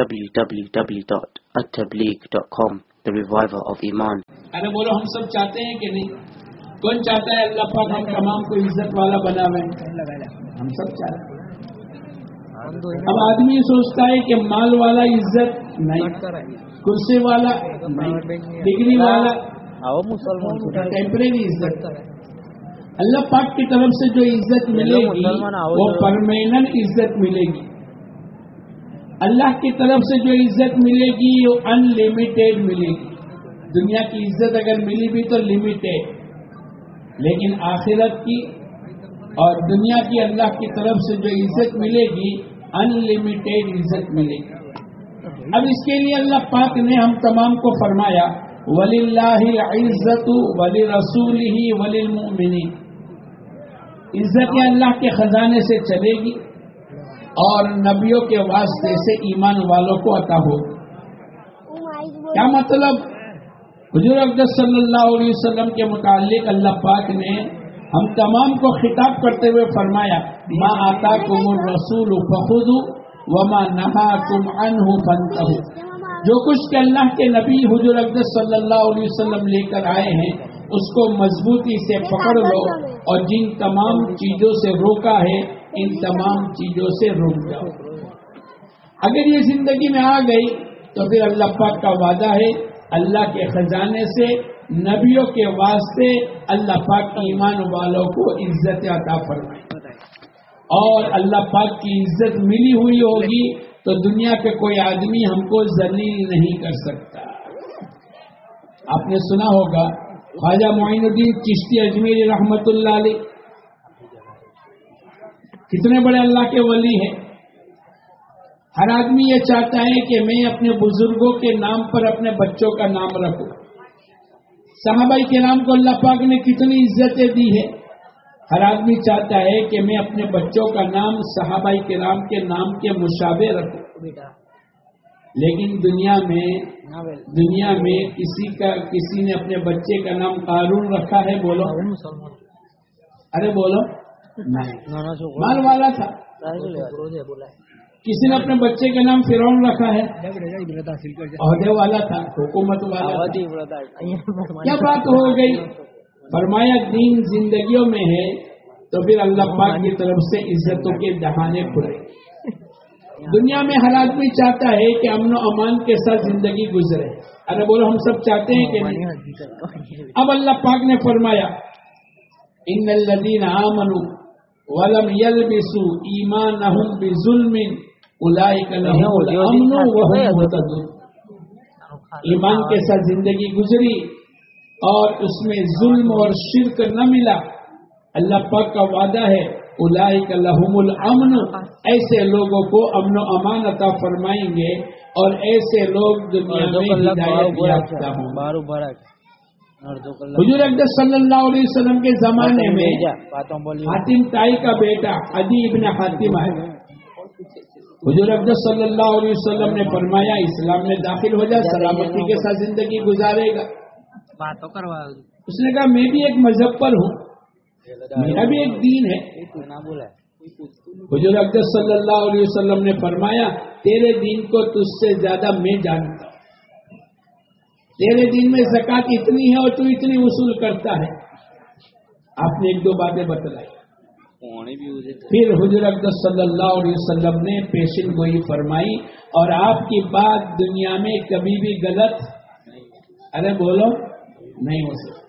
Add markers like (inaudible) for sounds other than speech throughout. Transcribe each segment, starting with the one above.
www.attableek.com The Reviver of Iman. ارے بولو، ہم سب چاہتے ہیں کہ نہیں؟ کون چاہتا ہے اللہ پاک ہم تمام کو عزت والا بناوے؟ ہم سب چاہتے ہیں۔ اب آدمی سوچتا ہے کہ مال والا عزت نہیں، کرسی والا ڈگری والا ٹیمپریری عزت۔ اللہ پاک کی طرف سے جو عزت ملے گی، وہ پرماننٹ عزت ملے گی۔ اللہ کی طرف سے جو عزت ملے گی، وہ ان لمیٹیڈ ملے گی۔ دنیا کی عزت اگر ملی بھی تو لمیٹیڈ لیکن آخرت کی اور دنیا کی اللہ کی طرف سے جو عزت ملے گی ان لمیٹیڈ عزت ملے گی۔ اب اس کے لیے اللہ پاک نے ہم تمام کو فرمایا ولی اللہ عزت ولی رسول ہی ولی عزت اللہ کے خزانے سے چلے گی۔ اور نبیوں کے واسطے سے ایمان والوں کو عطا ہو۔ کیا مطلب؟ حضور اقدس صلی اللہ علیہ وسلم کے متعلق اللہ پاک نے ہم تمام کو خطاب کرتے ہوئے فرمایا ماں آتا کم رسول فخود وما نہا تم ان بنتا جو کچھ کہ اللہ کے نبی حضور اقدس صلی اللہ علیہ وسلم لے کر آئے ہیں، اس کو مضبوطی سے پکڑ لو اور جن تمام چیزوں سے روکا ہے ان تمام چیزوں سے روک جاؤ۔ اگر یہ زندگی میں آ گئی تو پھر اللہ پاک کا وعدہ ہے، اللہ کے خزانے سے، نبیوں کے واسطے اللہ پاک ایمان والوں کو عزت عطا فرمائے۔ اور اللہ پاک کی عزت ملی ہوئی ہوگی تو دنیا کے کوئی آدمی ہم کو ذلیل نہیں کر سکتا۔ آپ نے سنا ہوگا، خواجہ معین الدین چشتی اجمیر رحمت اللہ علیہ کتنے بڑے اللہ کے ولی ہیں۔ ہر آدمی یہ چاہتا ہے کہ میں اپنے بزرگوں کے نام پر اپنے بچوں کا نام رکھوں۔ صحابہ کے نام کو اللہ پاک نے کتنی عزتیں دی ہے ہر آدمی چاہتا ہے کہ میں اپنے بچوں کا نام صحابہ کے نام کے نام کے مشابے رکھوں۔ لیکن دنیا میں دنیا میں کسی کا کسی نے اپنے بچے کا نام قارون رکھا ہے بولو۔ ارے بولو۔ مال والا تھا. کسی نے اپنے بچے کا نام فرون رکھا ہے. عہدے والا تھا حکومت والا کیا بات ہو گئی؟ فرمایا دین زندگیوں میں ہے تو پھر اللہ پاک کی طرف سے عزتوں کے دہانے کھلے۔ دنیا میں ہر آدمی چاہتا ہے کہ امن و امان کے ساتھ زندگی گزرے۔ ارے بولو ہم سب چاہتے ہیں کہ نہیں؟ اب اللہ پاک نے فرمایا ان الذین آمنوا ولم يلبسوا ایمانهم بظلم اولئک لهم الامن وهم مهتدون. ایمان کے ساتھ زندگی گزری اور اس میں ظلم اور شرک نہ ملا۔ اللہ پاک کا وعدہ ہے اولئک لهم الامن ایسے لوگوں کو امن و امان عطا فرمائیں گے اور ایسے لوگ دنیا میں ہدایت یافتہ ہوں۔ حضور اقدس صلی اللہ علیہ وسلم کے زمانے میں حاتم تائی کا بیٹا ادی ابن حاتم ہے۔ حضور اقدس صلی اللہ علیہ وسلم نے فرمایا اسلام میں داخل ہو جائے سلامتی کے ساتھ زندگی گزارے گا۔ اس نے کہا میں بھی ایک مذہب پر ہوں۔ میرا بھی ایک دین ہے۔ حضور اقدس صلی اللہ علیہ وسلم نے فرمایا تیرے دین کو تجھ سے زیادہ میں جانتا ہوں۔ تیرے دین میں زکات اتنی ہے اور تو اتنی وصول کرتا ہے۔ آپ نے ایک دو باتیں بتلائی۔ پھر حضور اقدس صلی اللہ علیہ وسلم نے پیشن گوئی فرمائی اور آپ کی بات دنیا میں کبھی بھی غلط ارے بولو نہیں ہو سکتا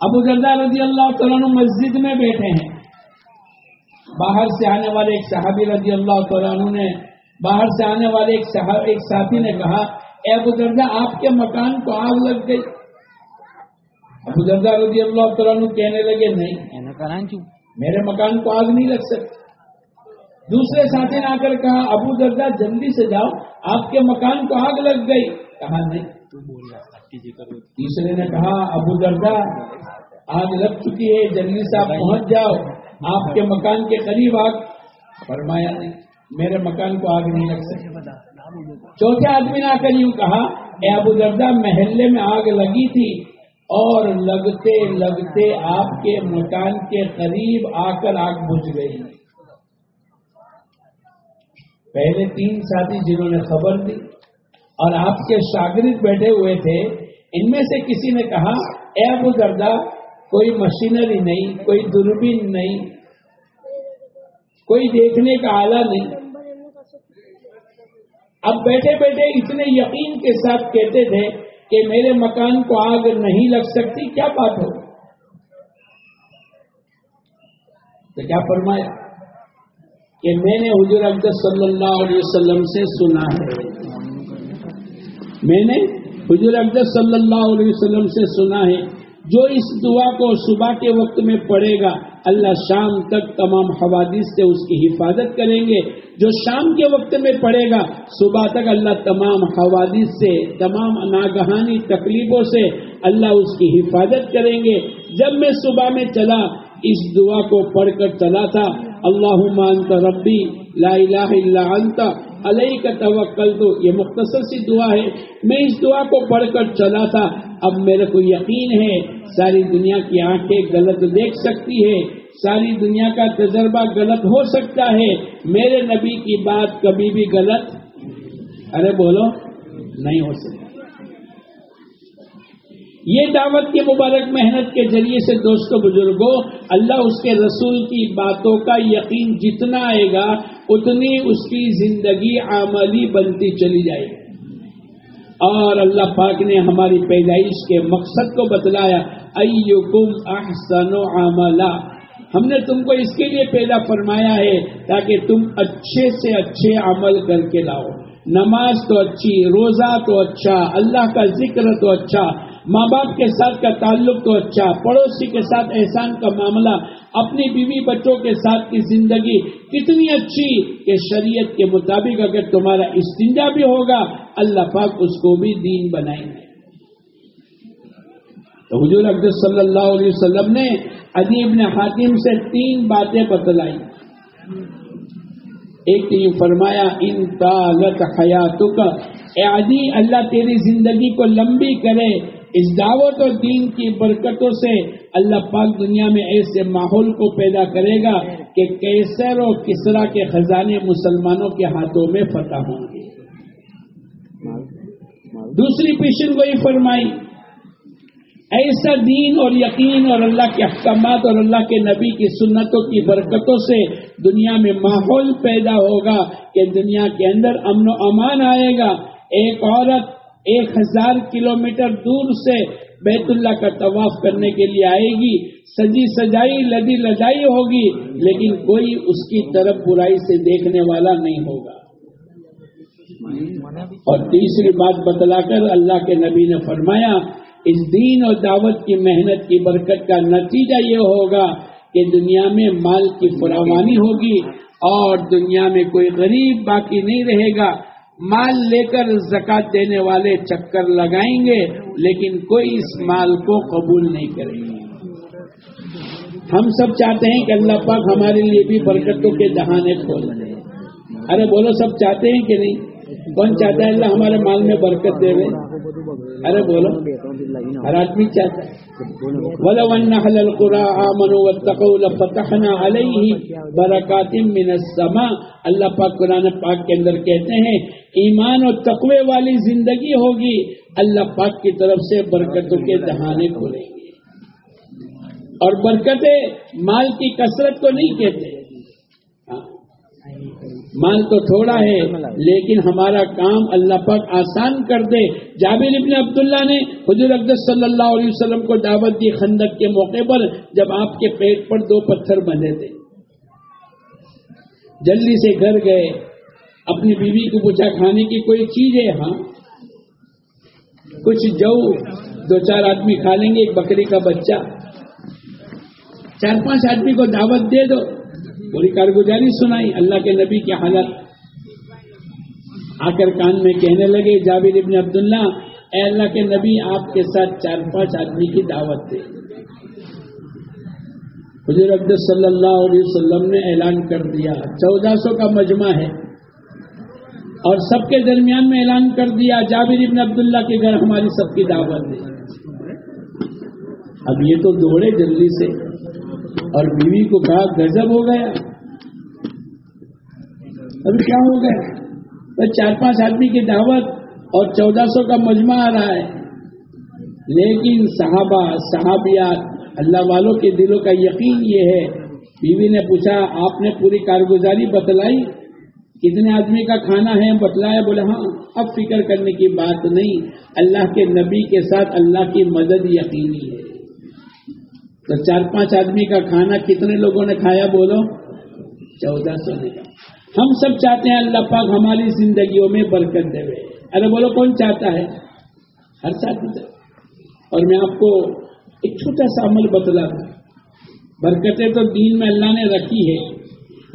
ابو جردہ رضی اللہ تعالیٰ مسجد میں بیٹھے ہیں۔ باہر سے آنے والے ایک صحابی رضی اللہ تعالیٰ نے باہر سے آنے والے ایک صحاب ایک ساتھی نے کہا اے ابو جردہ آپ کے مکان کو آگ لگ گئی۔ ابو جردہ رضی اللہ تعالیٰ کہنے لگے نہیں میرے مکان کو آگ نہیں لگ سکتی۔ دوسرے ساتھی نے آ کر کہا ابو جردہ جلدی سے جاؤ آپ کے مکان کو آگ لگ گئی۔ کہا نہیں۔ تیسرے نے کہا ابو جردہ آگ لگ چکی ہے جلدی سے آپ پہنچ جاؤ۔ آپ کے مکان کے قریب آگ۔ فرمایا نہیں۔ میرے مکان کو آگ نہیں لگ سکتی چوتھے آدمی نے آ کر یوں کہا اے ابو دردا محلے میں آگ لگی تھی اور لگتے لگتے آپ کے مکان کے قریب آ کر آگ بجھ گئی۔ پہلے تین ساتھی جنہوں نے خبر دی اور آپ کے شاگرد بیٹھے ہوئے تھے ان میں سے کسی نے کہا اے ابو دردا کوئی مشینری نہیں کوئی دوربین نہیں کوئی دیکھنے کا آلہ نہیں۔ اب بیٹھے بیٹھے اتنے یقین کے ساتھ کہتے تھے کہ میرے مکان کو آگ نہیں لگ سکتی، کیا بات ہو؟ تو کیا فرمایا؟ کہ میں نے حضور اقدس صلی اللہ علیہ وسلم سے سنا ہے۔ میں نے حضور اقدس صلی اللہ علیہ وسلم سے سنا ہے، جو اس دعا کو صبح کے وقت میں پڑھے گا اللہ شام تک تمام حوادث سے اس کی حفاظت کریں گے۔ جو شام کے وقت میں پڑھے گا، صبح تک اللہ تمام حوادث سے، تمام ناگہانی، تکلیفوں سے اللہ اس کی حفاظت کریں گے۔ جب میں صبح میں چلا، اس دعا کو پڑھ کر چلا تھا اللہ انت ربی لا الہ الا انت علیہ کا توکل تو یہ مختصر سی دعا ہے۔ میں اس دعا کو پڑھ کر چلا تھا۔ اب میرے کو یقین ہے، ساری دنیا کی آنکھیں غلط دیکھ سکتی ہے ساری دنیا کا تجربہ غلط ہو سکتا ہے۔ میرے نبی کی بات کبھی بھی غلط، ارے بولو، نہیں ہو سکتا یہ دعوت کی مبارک محنت کے ذریعے سے دوستوں بزرگوں اللہ اس کے رسول کی باتوں کا یقین جتنا آئے گا اتنی اس کی زندگی عملی بنتی چلی جائے۔ گی اور اللہ پاک نے ہماری پیدائش کے مقصد کو بتلایا، ایکم احسن عملا۔ ہم نے تم کو اس کے لیے پیدا فرمایا ہے تاکہ تم اچھے سے اچھے عمل کر کے لاؤ۔ نماز تو اچھی، روزہ تو اچھا اللہ کا ذکر تو اچھا ماں باپ کے ساتھ کا تعلق تو اچھا پڑوسی کے ساتھ احسان کا معاملہ، اپنی بیوی بچوں کے ساتھ کی زندگی کتنی اچھی کہ شریعت کے مطابق اگر تمہارا استنجا بھی ہوگا، اللہ پاک اس کو بھی دین بنائیں گے۔ تو حضور عبد صلی اللہ علیہ وسلم نے ابن حاتم سے تین باتیں بتلائی۔ ایک یہ فرمایا، ان طالت حیاتوں کا اللہ تیری زندگی کو لمبی کرے اس دعوت اور دین کی برکتوں سے اللہ پاک دنیا میں ایسے ماحول کو پیدا کرے گا کہ کیسر اور کسرا کے خزانے مسلمانوں کے ہاتھوں میں فتح ہوں گے۔ دوسری پیشن کو یہ فرمائی، ایسا دین اور یقین اور اللہ کے احکامات اور اللہ کے نبی کی سنتوں کی برکتوں سے دنیا میں ماحول پیدا ہوگا کہ دنیا کے اندر امن و امان آئے گا۔ ایک عورت ایک ہزار کلو میٹر دور سے بیت اللہ کا طواف کرنے کے لیے آئے گی۔ سجی سجائی، لدی لجائی ہوگی، لیکن کوئی اس کی طرف برائی سے دیکھنے والا نہیں ہوگا۔ اور تیسری بات بتلا کر اللہ کے نبی نے فرمایا، اس دین اور دعوت کی محنت کی برکت کا نتیجہ یہ ہوگا کہ دنیا میں مال کی فراوانی ہوگی اور دنیا میں کوئی غریب باقی نہیں رہے گا۔ مال لے کر زکات دینے والے چکر لگائیں گے، لیکن کوئی اس مال کو قبول نہیں کرے گا ہم سب چاہتے ہیں کہ اللہ پاک ہمارے لیے بھی برکتوں کے دہانے کھول دے۔ ارے بولو، سب چاہتے ہیں کہ نہیں؟ کون چاہتا ہے اللہ ہمارے مال میں برکت دے ارے بولو۔ ہر آدمی چاہتا ہے۔ ولو ان اهل القرى امنوا واتقوا لفتحنا عليهم من السماء۔ اللہ پاک قرآن پاک کے اندر کہتے ہیں، ایمان اور تقوی والی زندگی ہوگی۔ اللہ پاک کی طرف سے برکتوں کے دہانے کھولیں گے۔ اور برکتیں مال کی کثرت کو نہیں کہتے۔ مال تو تھوڑا ہے، لیکن ہمارا کام اللہ پاک آسان کر دے۔ جابر ابن عبداللہ نے حضور اقدس صلی اللہ علیہ وسلم کو دعوت دی خندق کے موقع پر جب آپ کے پیٹ پر دو پتھر بندھے تھے۔ جلدی سے گھر گئے۔ اپنی بیوی کو پوچھا، کھانے کی کوئی چیز ہے؟ ہاں۔ کچھ جو دو چار آدمی کھا لیں گے، ایک بکری کا بچہ۔ چار پانچ آدمی کو دعوت دے دو۔ پوری کارگزاری سنائی، اللہ کے نبی کی حالت۔ آ کر کان میں کہنے لگے، جابر ابن عبداللہ، اے اللہ کے نبی، آپ کے ساتھ چار پانچ آدمی کی دعوت دے حضور عبد صلی اللہ علیہ وسلم نے اعلان کر دیا، چودہ سو کا مجمع ہے۔ اور سب کے درمیان میں اعلان کر دیا، جابر ابن عبداللہ کے گھر ہماری سب کی دعوت دے اب یہ تو دوڑے جلدی سے، اور بیوی کو کہا گزب ہو گیا۔ ابھی کیا ہو گیا؟ تو چار پانچ آدمی کی دعوت اور چودہ سو کا مجمع آ رہا ہے۔ لیکن صحابہ، صحابیات، اللہ والوں کے دلوں کا یقین یہ ہے۔ بیوی نے پوچھا، آپ نے پوری کارگزاری بتلائی؟ کتنے آدمی کا کھانا ہے؟ بتلایا بولے ہاں اب فکر کرنے کی بات نہیں۔ اللہ کے نبی کے ساتھ اللہ کی مدد یقینی ہے۔ تو چار پانچ آدمی کا کھانا کتنے لوگوں نے کھایا؟ بولو، چودہ سو نے ہم سب چاہتے ہیں اللہ پاک ہماری زندگیوں میں برکت دے۔ ارے بولو کون چاہتا ہے؟ ہر ساتھ اور میں آپ کو ایک چھوٹا سا عمل بتلا دوں۔ برکتیں تو دین میں اللہ نے رکھی ہے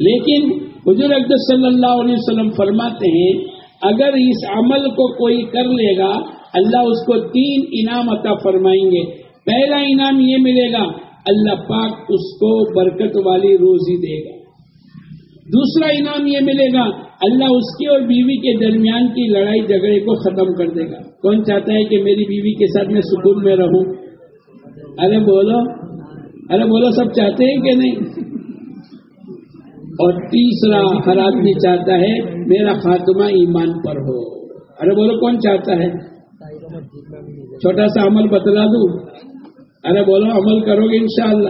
لیکن حضور اقدس صلی اللہ علیہ وسلم فرماتے ہیں، اگر اس عمل کو کوئی کر لے گا، اللہ اس کو تین انعام عطا فرمائیں گے۔ پہلا انعام یہ ملے گا، اللہ پاک اس کو برکت والی روزی دے گا۔ دوسرا انعام یہ ملے گا، اللہ اس کے اور بیوی کے درمیان کی لڑائی جھگڑے کو ختم کر دے گا۔ کون چاہتا ہے کہ میری بیوی کے ساتھ میں سکون میں رہوں؟ ارے بولو ارے بولو، سب چاہتے ہیں کہ نہیں؟ اور تیسرا ہر آدمی چاہتا ہے میرا خاتمہ ایمان پر ہو۔ ارے بولو، کون چاہتا ہے؟ چھوٹا سا عمل بتلا دوں؟ ارے بولو، عمل کرو گے انشاءاللہ۔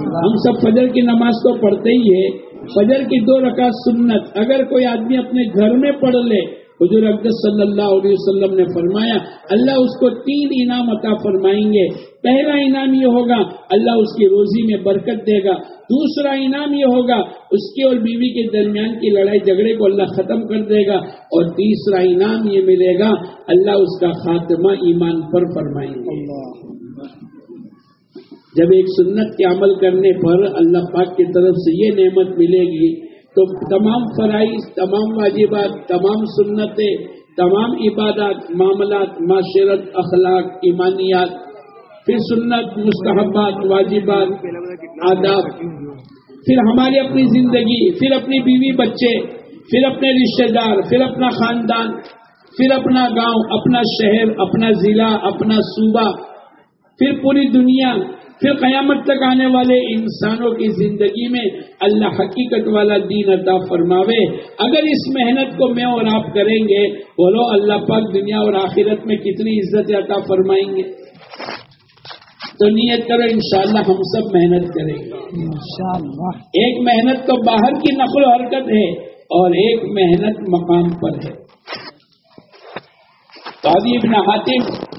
ہم سب فجر کی نماز تو پڑھتے ہی ہے فجر کی دو رکعت سنت۔ اگر کوئی آدمی اپنے گھر میں پڑھ لے، حضور اقدس صلی اللہ علیہ وسلم نے فرمایا، اللہ اس کو تین انعام عطا فرمائیں گے۔ پہلا انعام یہ ہوگا، اللہ اس کی روزی میں برکت دے گا۔ دوسرا انعام یہ ہوگا، اس کے اور بیوی کے درمیان کی لڑائی جھگڑے کو اللہ ختم کر دے گا۔ اور تیسرا انعام یہ ملے گا، اللہ اس کا خاتمہ ایمان پر فرمائیں گے۔ جب ایک سنت کے عمل کرنے پر اللہ پاک کی طرف سے یہ نعمت ملے گی، تو تمام فرائض، تمام واجبات، تمام سنتیں، تمام عبادات، معاملات، معاشرت، اخلاق، ایمانیات، پھر سنت، مستحبات، واجبات، آداب، پھر ہماری اپنی زندگی، پھر اپنی بیوی بچے، پھر اپنے رشتے دار، پھر اپنا خاندان، پھر اپنا گاؤں، اپنا شہر، اپنا ضلع، اپنا صوبہ، پھر پوری دنیا پھر قیامت تک آنے والے انسانوں کی زندگی میں اللہ حقیقت والا دین عطا فرماوے۔ اگر اس محنت کو میں اور آپ کریں گے بولو اللہ پاک دنیا اور آخرت میں کتنی عزت عطا فرمائیں گے۔ تو نیت کرو انشاءاللہ ہم سب محنت کریں گے۔ ایک محنت تو باہر کی نقل و حرکت ہے اور ایک محنت مقام پر ہے۔ ابن حاتم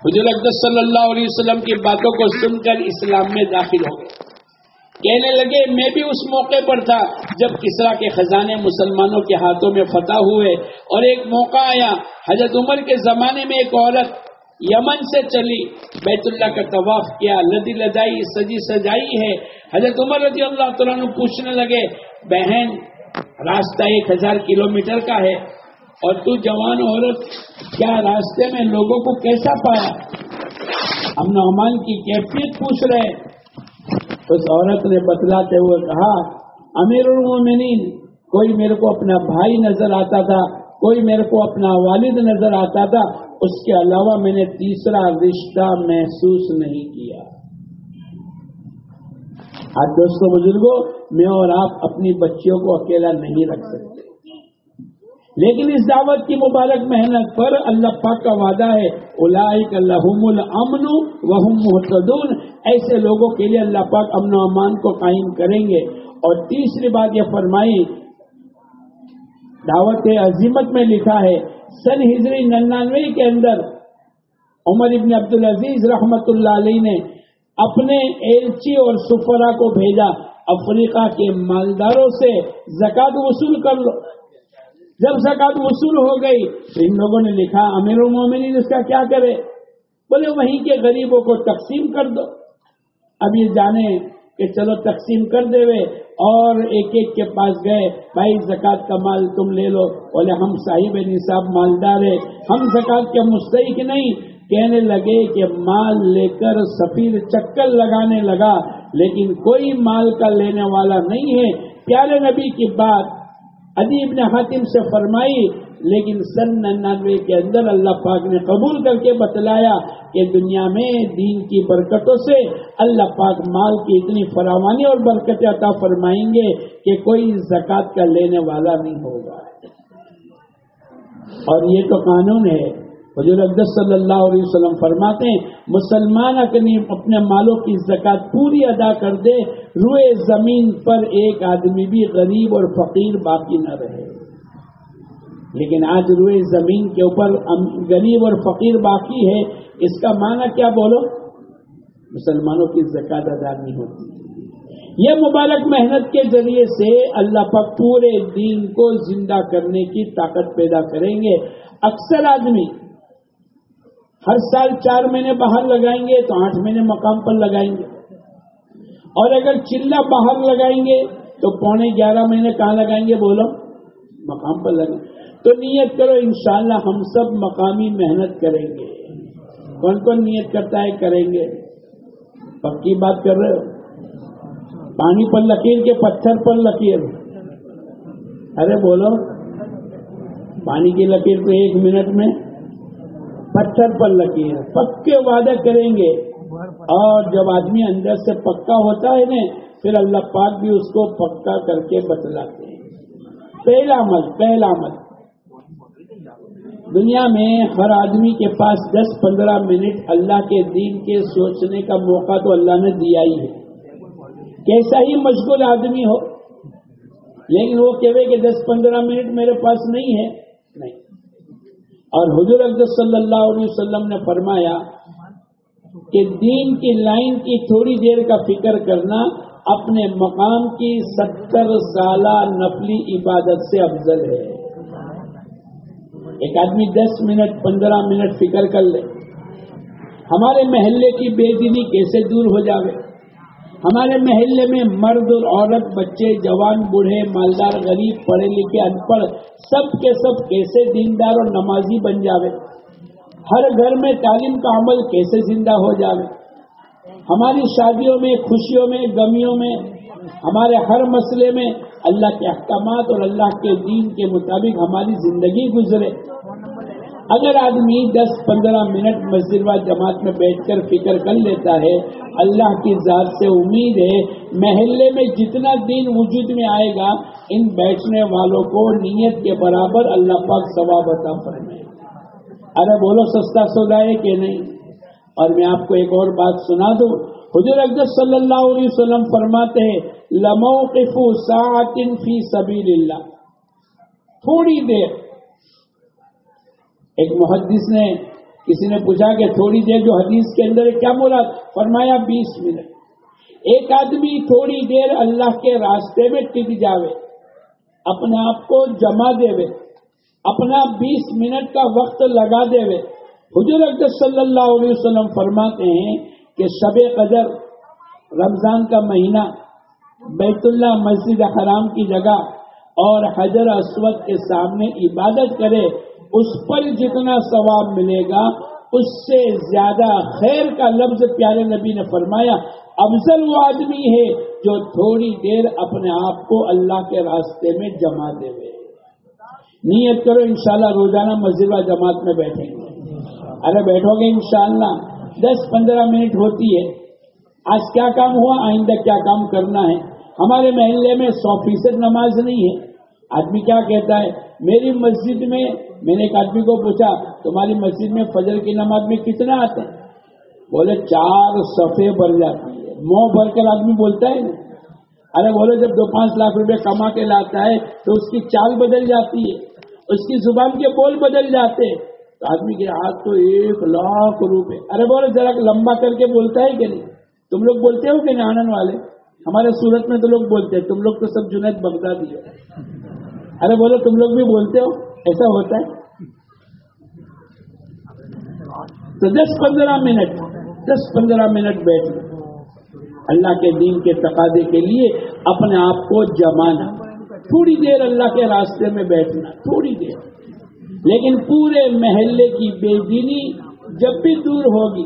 حضور اقدس صلی اللہ علیہ وسلم کی باتوں کو سن کر اسلام میں داخل ہو گئے۔ کہنے لگے، میں بھی اس موقع پر تھا جب کسرا کے خزانے مسلمانوں کے ہاتھوں میں فتح ہوئے اور ایک موقع آیا۔ حضرت عمر کے زمانے میں ایک عورت یمن سے چلی، بیت اللہ کا طواف کیا، لدی لدائی، سجی سجائی ہے۔ حضرت عمر رضی اللہ تعالیٰ پوچھنے لگے، بہن، راستہ ایک ہزار کلو کا ہے اور تو جوان عورت، کیا راستے میں لوگوں کو کیسا پایا؟ ہم نعمان کی کیفیت پوچھ رہے اس عورت نے بتلاتے ہوئے کہا، امیر المومنین، کوئی میرے کو اپنا بھائی نظر آتا تھا، کوئی میرے کو اپنا والد نظر آتا تھا، اس کے علاوہ میں نے تیسرا رشتہ محسوس نہیں کیا۔ آج دوستوں بزرگوں میں اور آپ اپنی بچیوں کو اکیلا نہیں رکھ سکتے۔ لیکن اس دعوت کی مبارک محنت پر اللہ پاک کا وعدہ ہے الحم الامن وحم محتدون ایسے لوگوں کے لیے اللہ پاک امن و امان کو قائم کریں گے۔ اور تیسری بات یہ فرمائی، دعوت عظیمت میں لکھا ہے، سن ہجری ننانوے کے اندر عمر ابن عبد العزیز رحمت اللہ علیہ نے اپنے ایلچی اور سفرا کو بھیجا، افریقہ کے مالداروں سے زکات وصول کر لو۔ جب زکات وصول ہو گئی تو ان لوگوں نے لکھا، امیر المومنین اس کا کیا کرے؟ بولے، وہیں کے غریبوں کو تقسیم کر دو۔ اب یہ جانے کہ چلو تقسیم کر دے اور ایک ایک کے پاس گئے، بھائی زکات کا مال تم لے لو۔ بولے، ہم صاحب نصاب مالدار ہے ہم زکات کے مستحق نہیں۔ کہنے لگے کہ مال لے کر سفید چکر لگانے لگا، لیکن کوئی مال کا لینے والا نہیں ہے۔ پیارے نبی کی بات ابن حاتم سے فرمائی، لیکن سن ننانوے کے اندر اللہ پاک نے قبول کر کے بتلایا کہ دنیا میں دین کی برکتوں سے اللہ پاک مال کی اتنی فراوانی اور برکت عطا فرمائیں گے کہ کوئی زکوٰۃ کا لینے والا نہیں ہوگا۔ اور یہ تو قانون ہے۔ حضور اقدس صلی اللہ علیہ وسلم فرماتے ہیں، مسلمان اپنی اپنے مالوں کی زکات پوری ادا کر دے، روئے زمین پر ایک آدمی بھی غریب اور فقیر باقی نہ رہے۔ لیکن آج روئے زمین کے اوپر غریب اور فقیر باقی ہے، اس کا معنی کیا بولو؟ مسلمانوں کی زکات ادا نہیں ہوتی۔ یہ مبارک محنت کے ذریعے سے اللہ پاک پورے دین کو زندہ کرنے کی طاقت پیدا کریں گے۔ اکثر آدمی ہر سال چار مہینے باہر لگائیں گے تو آٹھ مہینے مقام پر لگائیں گے۔ اور اگر چلا باہر لگائیں گے تو پونے گیارہ مہینے کہاں لگائیں گے بولو؟ مقام پر لگائیں تو نیت کرو انشاءاللہ ہم سب مقامی محنت کریں گے۔ کون کون نیت کرتا ہے کریں گے۔ پکی بات کر رہے ہو؟ پانی پر لکیر کے پتھر پر لکیر۔ ارے بولو، پانی کی لکیر تو ایک منٹ میں پتھر پر لکیر پکے وعدے کریں گے۔ اور جب آدمی اندر سے پکا ہوتا ہے نا، پھر اللہ پاک بھی اس کو پکا کر کے بتلاتے ہیں۔ پہلا عمل پہلا عمل۔ دنیا میں ہر آدمی کے پاس دس پندرہ منٹ اللہ کے دین کے سوچنے کا موقع تو اللہ نے دیا ہی ہے۔ کیسا ہی مشغول آدمی ہو، لیکن وہ کہے کہ دس پندرہ منٹ میرے پاس نہیں ہے۔ نہیں۔ اور حضور اقدس صلی اللہ علیہ وسلم نے فرمایا کہ دین کی لائن کی تھوڑی دیر کا فکر کرنا اپنے مقام کی ستر سالہ نفلی عبادت سے افضل ہے۔ ایک آدمی دس منٹ، پندرہ منٹ فکر کر لے۔ ہمارے محلے کی بے دینی کیسے دور ہو جاوے؟ ہمارے محلے میں مرد اور عورت، بچے، جوان، بوڑھے، مالدار، غریب، پڑھے لکھے ان پڑھ سب کے سب کیسے دیندار اور نمازی بن جاوے؟ ہر گھر میں تعلیم کا عمل کیسے زندہ ہو جاوے؟ ہماری شادیوں میں، خوشیوں میں گمیوں میں، ہمارے ہر مسئلے میں اللہ کے احکامات اور اللہ کے دین کے مطابق ہماری زندگی گزرے۔ اگر آدمی دس پندرہ منٹ مسجد و جماعت میں بیٹھ کر فکر کر لیتا ہے، اللہ کی ذات سے امید ہے، محلے میں جتنا دن وجود میں آئے گا، ان بیٹھنے والوں کو نیت کے برابر اللہ پاک ثواب عطا فرمائے۔ ارے بولو، سستا سودا ہے کہ نہیں؟ اور میں آپ کو ایک اور بات سنا دوں۔ حضور اقدس صلی اللہ علیہ وسلم فرماتے ہیں لمو قفو فی سبیل اللہ۔ تھوڑی دیر ایک محدث نے کسی نے پوچھا کہ تھوڑی دیر جو حدیث کے اندر کیا بولا؟ فرمایا بیس منٹ۔ ایک آدمی تھوڑی دیر اللہ کے راستے میں ٹک جاوے، اپنے آپ کو جمع دے اپنا بیس منٹ کا وقت لگا دے حضور اکبر صلی اللہ علیہ وسلم فرماتے ہیں کہ شب قدر، رمضان کا مہینہ، بیت اللہ مسجد حرام کی جگہ، اور حضر اسود کے سامنے عبادت کرے۔ اس پر جتنا ثواب ملے گا، اس سے زیادہ خیر کا لفظ پیارے نبی نے فرمایا۔ افضل وہ آدمی ہے جو تھوڑی دیر اپنے آپ کو اللہ کے راستے میں جما دے۔ نیت کرو، انشاءاللہ روزانہ مسجد و جماعت میں بیٹھیں گے۔ ارے بیٹھو گے انشاءاللہ۔ دس پندرہ منٹ ہوتی ہے۔ آج کیا کام ہوا؟ آئندہ کیا کام کرنا ہے؟ ہمارے محلے میں سو فیصد نماز نہیں ہے۔ آدمی کیا کہتا ہے؟ میری مسجد میں میں نے ایک آدمی کو پوچھا، تمہاری مسجد میں فجر کی نماز میں کتنا آتے ہیں? بولے، چار صفے بھر جاتی ہے. منہ بھر کر آدمی بولتا ہے نا؟ ارے بولے، جب دو پانچ لاکھ روپے کما کے لاتا ہے تو اس کی چال بدل جاتی ہے، اس کی زبان کے بول بدل جاتے تو آدمی کے ہاتھ تو ایک لاکھ روپے۔ ارے بولے، ذرا لمبا کر کے بولتا ہے کہ نہیں؟ تم لوگ بولتے ہو کہ نہیں آنند والے؟ ہمارے سورت میں تو لوگ بولتے ہیں، تم لوگ تو سب جنید بغدادی ہے ارے بولو تم لوگ بھی بولتے ہو؟ ایسا ہوتا ہے؟ تو دس پندرہ منٹ، دس پندرہ منٹ بیٹھ اللہ کے دین کے تقاضے کے لیے اپنے آپ کو جمانا۔ تھوڑی دیر اللہ کے راستے میں بیٹھنا، تھوڑی دیر۔ لیکن پورے محلے کی بے دینی جب بھی دور ہوگی،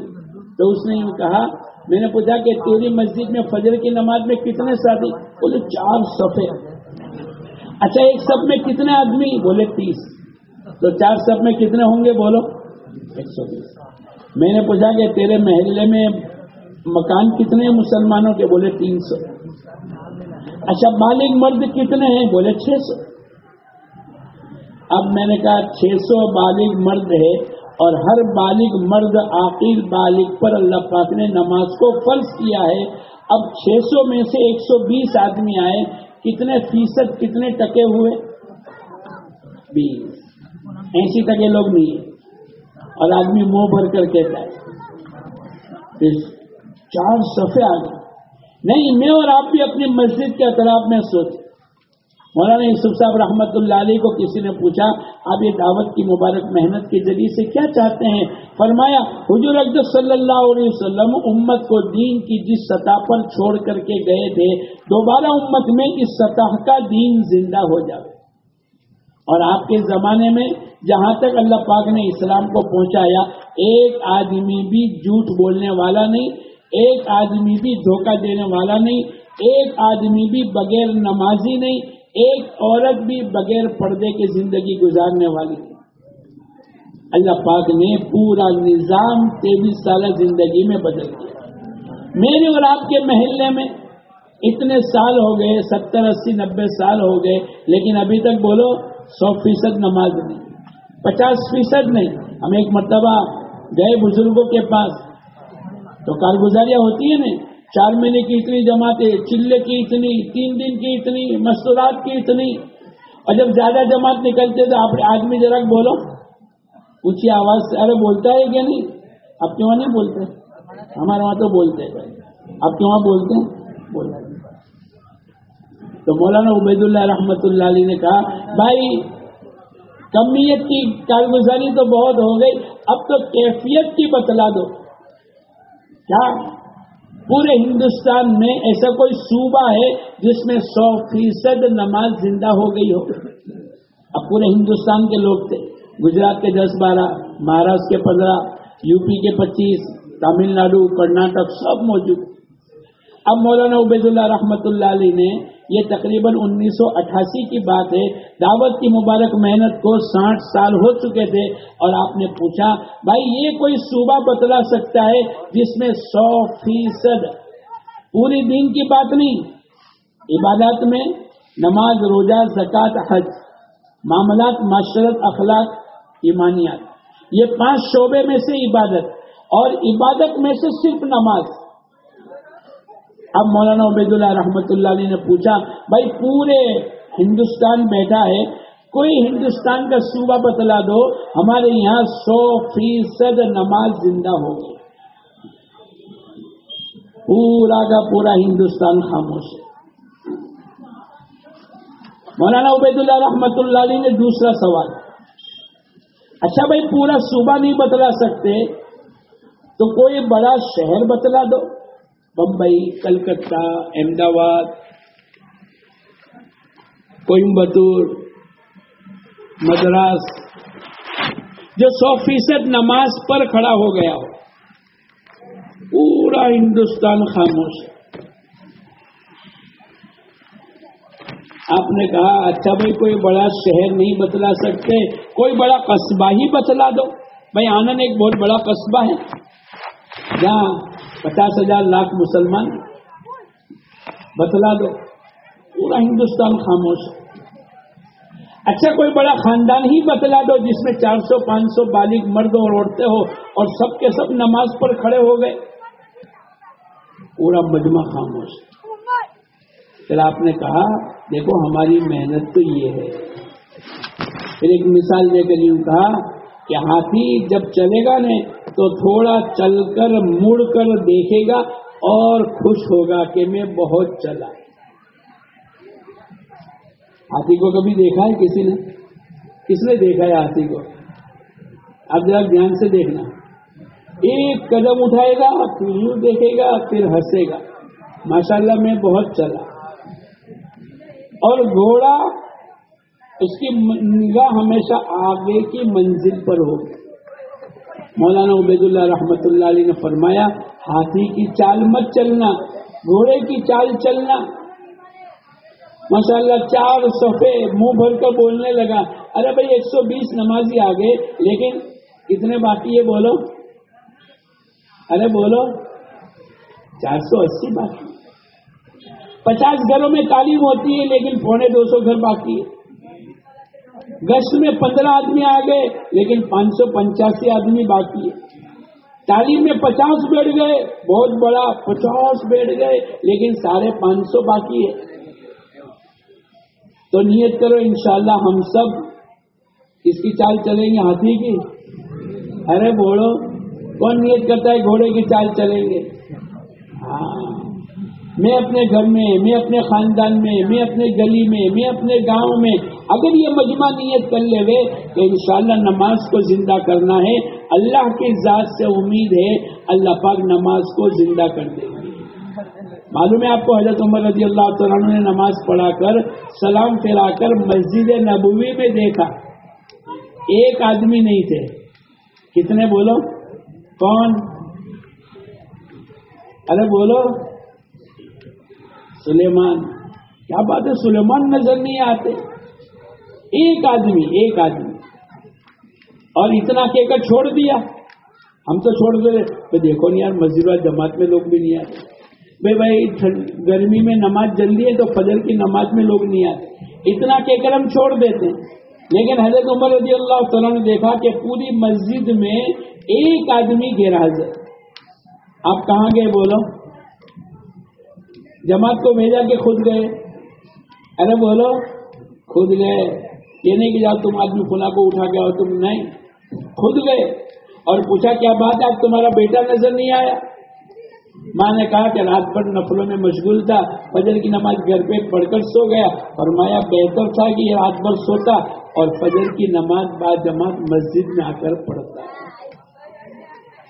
تو اس نے کہا، میں نے پوچھا کہ تیری مسجد میں فجر کی نماز میں کتنے ساتھی بولے، چار سفے اچھا ایک سب میں کتنے آدمی؟ بولے تیس۔ تو چار سب میں کتنے ہوں گے؟ بولو۔ ایک سو بیس۔ میں نے پوچھا کہ تیرے محلے میں مکان کتنے ہیں مسلمانوں کے؟ بولے تین سو۔ اچھا بالغ مرد کتنے ہیں؟ بولے چھ سو۔ اب میں نے کہا، چھ سو بالغ مرد ہے اور ہر بالغ مرد عقیل بالغ پر اللہ پاک نے نماز کو فرض کیا ہے۔ اب چھ سو میں سے ایک سو بیس آدمی آئے۔ کتنے فیصد کتنے ٹکے ہوئے؟ بیس۔ ایسی ٹکے لوگ نہیں ہیں۔ اور آدمی منہ بھر کر کہتا ہے۔ چار صفحے آ گئے نہیں، میں اور آپ بھی اپنی مسجد کے اطراف میں سوچے مولانا یوسف صاحب رحمت اللہ علیہ کو کسی نے پوچھا، آپ یہ دعوت کی مبارک محنت کے ذریعے سے کیا چاہتے ہیں؟ فرمایا، حضور اقدس صلی اللہ علیہ وسلم امت کو دین کی جس سطح پر چھوڑ کر کے گئے تھے، دوبارہ امت میں اس سطح کا دین زندہ ہو جائے۔ اور آپ کے زمانے میں جہاں تک اللہ پاک نے اسلام کو پہنچایا، ایک آدمی بھی جھوٹ بولنے والا نہیں، ایک آدمی بھی دھوکہ دینے والا نہیں، ایک آدمی بھی بغیر نمازی نہیں ایک عورت بھی بغیر پردے کی زندگی گزارنے والی اللہ پاک نے پورا نظام تیئیس سالہ زندگی میں بدل دیا۔ میرے اور آپ کے محلے میں اتنے سال ہو گئے، ستر، اسی، نبے سال ہو گئے، لیکن ابھی تک بولو سو فیصد نماز نہیں، پچاس فیصد نہیں۔ ہم ایک مرتبہ گئے بزرگوں کے پاس۔ تو کارگزاریاں ہوتی ہیں نا چار مہینے کی اتنی جماعتیں، چلے کی اتنی، تین دن کی اتنی، مستورات کی اتنی۔ اور جب زیادہ جماعت نکلتے تو آپ آدمی ذرا بولو، اونچی آواز سے، ارے بولتا ہے کیا نہیں؟ آپ کیوں نہیں بولتے۔ ہمارے وہاں تو بولتے ہیں۔ آپ کیوں وہاں بولتے ہیں؟ بولتے تو مولانا عبید اللہ رحمت اللہ علی نے کہا، بھائی، کمیت کی کارگزاری تو بہت ہو گئی، اب تو کیفیت کی بتلا دو۔ کیا؟ پورے ہندوستان میں ایسا کوئی صوبہ ہے جس میں سو فیصد نماز زندہ ہو گئی ہو؟ اب پورے ہندوستان کے لوگ تھے، گجرات کے دس بارہ، مہاراشٹر کے پندرہ، یو پی کے پچیس، تمل ناڈو، کرناٹک، سب موجود۔ اب مولانا عبید اللہ رحمت اللہ علی نے یہ تقریباً انیس سو اٹھاسی کی بات ہے، دعوت کی مبارک محنت کو ساٹھ سال ہو چکے تھے اور آپ نے پوچھا، بھائی یہ کوئی صوبہ بتلا سکتا ہے جس میں سو فیصد پوری دین کی بات نہیں، عبادات میں نماز، روزہ، زکوٰۃ، حج، معاملات، معاشرت، اخلاق، ایمانیات، یہ پانچ شعبے میں سے عبادت اور عبادت میں سے صرف نماز۔ اب مولانا عبید اللہ رحمت اللہ علیہ نے پوچھا، بھائی پورے ہندوستان بیٹھا ہے، کوئی ہندوستان کا صوبہ بتلا دو، ہمارے یہاں سو فیصد نماز زندہ ہو گئی۔ پورا کا پورا ہندوستان خاموش ہے۔ مولانا عبید اللہ رحمت اللہ علیہ نے دوسرا سوال۔ اچھا بھائی، پورا صوبہ نہیں بتلا سکتے، تو کوئی بڑا شہر بتلا دو۔ بمبئی، کلکتہ، احمدآباد، کوئمبتور، مدراس، جو سو فیصد نماز پر کھڑا ہو گیا ہو۔ پورا ہندوستان خاموش۔ آپ نے کہا اچھا بھائی، کوئی بڑا شہر نہیں بتلا سکتے۔ کوئی بڑا قصبہ ہی بتلا دو۔ بھائی، آنند ایک بہت بڑا قصبہ ہے۔ جہاں پچاس ہزار لاکھ مسلمان بتلا دو، پورا ہندوستان خاموش۔ اچھا کوئی بڑا خاندان ہی بتلا دو جس میں چار سو، پانچ سو بالغ مرد اور عورتیں ہو اور سب کے سب نماز پر کھڑے ہو گئے۔ پورا مجمع خاموش۔ پھر آپ نے کہا، دیکھو، ہماری محنت تو یہ ہے۔ پھر ایک مثال دے کر یوں کہا کہ ہاتھی جب چلے گا نا تو تھوڑا چل کر مڑ کر دیکھے گا اور خوش ہوگا کہ میں بہت چلا۔ ہاتھی کو کبھی دیکھا ہے کسی نے؟ کس نے دیکھا ہے ہاتھی کو؟ اب ذرا دھیان سے دیکھنا۔ ایک قدم اٹھائے گا، پھر یوں دیکھے گا، پھر ہنسے گا۔ ماشاء اللہ میں بہت چلا۔ اور گھوڑا اس کی نگاہ ہمیشہ آگے کی منزل پر ہوگی مولانا عبید اللہ رحمت اللہ علیہ نے فرمایا، ہاتھی کی چال مت چلنا، گھوڑے کی چال چلنا۔ ماشاء اللہ چار صفے منہ بھر کر بولنے لگا۔ ارے بھائی، ایک سو بیس نمازی آ گئے، لیکن کتنے باقی ہے بولو۔ ارے بولو، چار سو اسی باقی۔ پچاس گھروں میں تعلیم ہوتی ہے، لیکن پونے دو سو گھر باقی ہے۔ گشت میں پندرہ آدمی آ گئے، لیکن پانچ سو پچاسی آدمی باقی ہے تعلیم میں پچاس بیٹھ گئے، بہت بڑا پچاس بیٹھ گئے، لیکن ساڑھے پانچ سو باقی ہے تو نیت کرو، انشاءاللہ ہم سب اس کی چال چلیں گے، ہاتھی کی۔ ارے بوڑھو کون نیت کرتا ہے گھوڑے کی چال چلیں گے؟ ہاں۔ میں اپنے گھر میں میں اپنے خاندان میں میں اپنے گلی میں میں اپنے گاؤں میں اگر یہ مجمع نیت کر لے گئے تو انشاءاللہ نماز کو زندہ کرنا ہے۔ اللہ کی ذات سے امید ہے، اللہ پاک نماز کو زندہ کر دے گی معلوم ہے آپ کو حضرت عمر رضی اللہ تعالیٰ نے نماز پڑھا کر سلام پھیلا کر مسجد نبوی میں دیکھا۔ ایک آدمی نہیں تھے۔ کتنے بولو؟ کون؟ ارے بولو، سلیمان۔ کیا بات ہے؟ سلیمان نظر نہیں آتے۔ ایک آدمی ایک آدمی۔ اور اتنا کہہ کر چھوڑ دیا۔ ہم تو چھوڑ دے دیکھو نہیں یار، مسجد جماعت میں لوگ بھی نہیں آتے۔ بھائی بھائی گرمی میں نماز جلدی ہے تو فجر کی نماز میں لوگ نہیں آتے۔ اتنا کہہ کر ہم چھوڑ دیتے لیکن حضرت عمر رضی اللہ تعالیٰ نے دیکھا کہ پوری مسجد میں ایک آدمی گیر حاضر آپ کہاں گئے بولو؟ جماعت کو بھیجا کہ خود گئے؟ ارے بولو، خود گئے۔ یہ نہیں کہ جاؤ تم آدمی فلا کو اٹھا کے آؤ تم نہیں، خود گئے اور پوچھا کیا بات ہے، اب تمہارا بیٹا نظر نہیں آیا۔ ماں نے کہا کہ رات بھر نفلوں میں مشغول تھا، فجر کی نماز گھر پہ پڑھ کر سو گیا۔ اور مایا بہتر تھا کہ یہ رات بھر سوتا اور فجر کی نماز بعد جماعت مسجد میں آ کر پڑھتا۔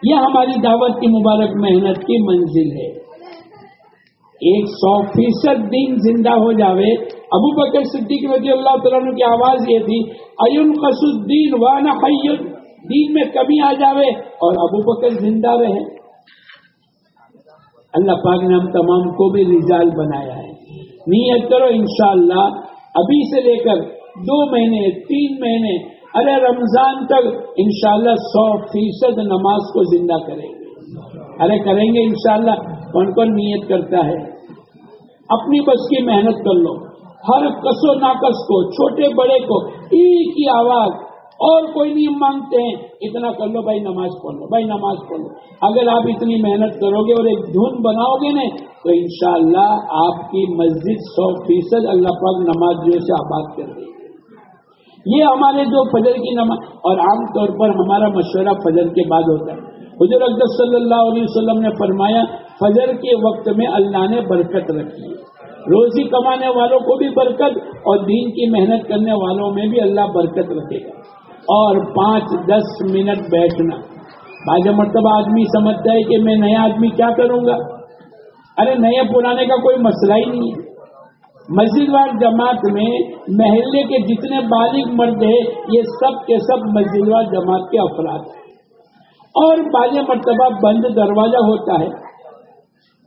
یہ ہماری دعوت کی مبارک محنت کی منزل ہے۔ ایک سو فیصد دین زندہ ہو جاوے۔ ابو بکر صدیق رضی اللہ تعالیٰ کی آواز یہ تھی، ایون قصدین وانا دین میں کمی آ جاوے اور ابو بکر زندہ رہے۔ اللہ پاک نے ہم تمام کو بھی رجال بنایا ہے۔ نیت کرو انشاءاللہ، ابھی سے لے کر دو مہینے، تین مہینے، ارے رمضان تک انشاءاللہ سو فیصد نماز کو زندہ کریں گے۔ ارے کریں گے انشاءاللہ، کون کون نیت کرتا ہے؟ اپنی بس کی محنت کر لو۔ ہر کسو ناکس کو، چھوٹے بڑے کو، ایک ہی آواز۔ اور کوئی نہیں مانگتے ہیں، اتنا کر لو، بھائی نماز پڑھ لو، بھائی نماز پڑھ لو۔ اگر آپ اتنی محنت کرو گے اور ایک دھن بناؤ گے نا، تو انشاءاللہ شاء آپ کی مسجد سو فیصد اللہ پاک نماز جو سے آباد کر دے گی۔ یہ ہمارے جو فجر کی نماز، اور عام طور پر ہمارا مشورہ فجر کے بعد ہوتا ہے۔ حضور اقدس صلی اللہ علیہ وسلم نے فرمایا فجر کے وقت میں اللہ نے برکت رکھی۔ روزی کمانے والوں کو بھی برکت اور دین کی محنت کرنے والوں میں بھی اللہ برکت رکھے گا۔ اور پانچ، دس منٹ بیٹھنا۔ بعض مرتبہ آدمی سمجھتا ہے کہ میں نیا آدمی کیا کروں گا؟ ارے نئے پرانے کا کوئی مسئلہ ہی نہیں۔ ہے مسجد وار جماعت میں محلے کے جتنے بالغ مرد ہیں، یہ سب کے سب مسجد وار جماعت کے افراد ہیں۔ اور باز مرتبہ بند دروازہ ہوتا ہے۔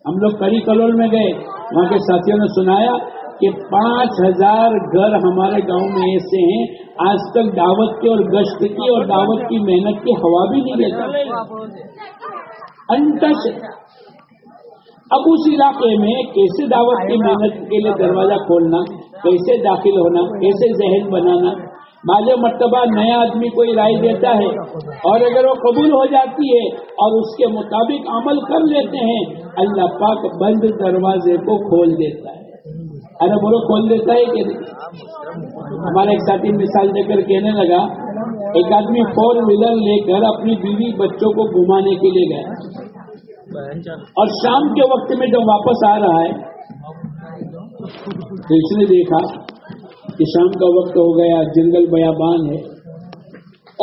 ہم لوگ کری کلول میں گئے، وہاں کے ساتھیوں نے سنایا کہ پانچ ہزار گھر ہمارے گاؤں میں ایسے ہیں، آج تک دعوت کی اور گشت کی اور دعوت کی محنت کی ہوا بھی نہیں لیتا انٹچ اب اس علاقے میں کیسے دعوت کی محنت کے لیے دروازہ کھولنا، کیسے داخل ہونا، کیسے ذہن بنانا بعض مرتبہ نیا آدمی کوئی رائے دیتا ہے اور اگر وہ قبول ہو جاتی ہے اور اس کے مطابق عمل کر لیتے ہیں، اللہ پاک بند دروازے کو کھول دیتا ہے۔ ارے بولو، کھول دیتا ہے کہ ہمارا ایک ساتھی مثال دے کر کہنے لگا، ایک آدمی فور ویلر لے کر اپنی بیوی بچوں کو گھمانے کے لیے گیا۔ اور شام کے وقت میں جب واپس آ رہا ہے، تو اس نے دیکھا کہ شام کا وقت ہو گیا، جنگل بیابان ہے،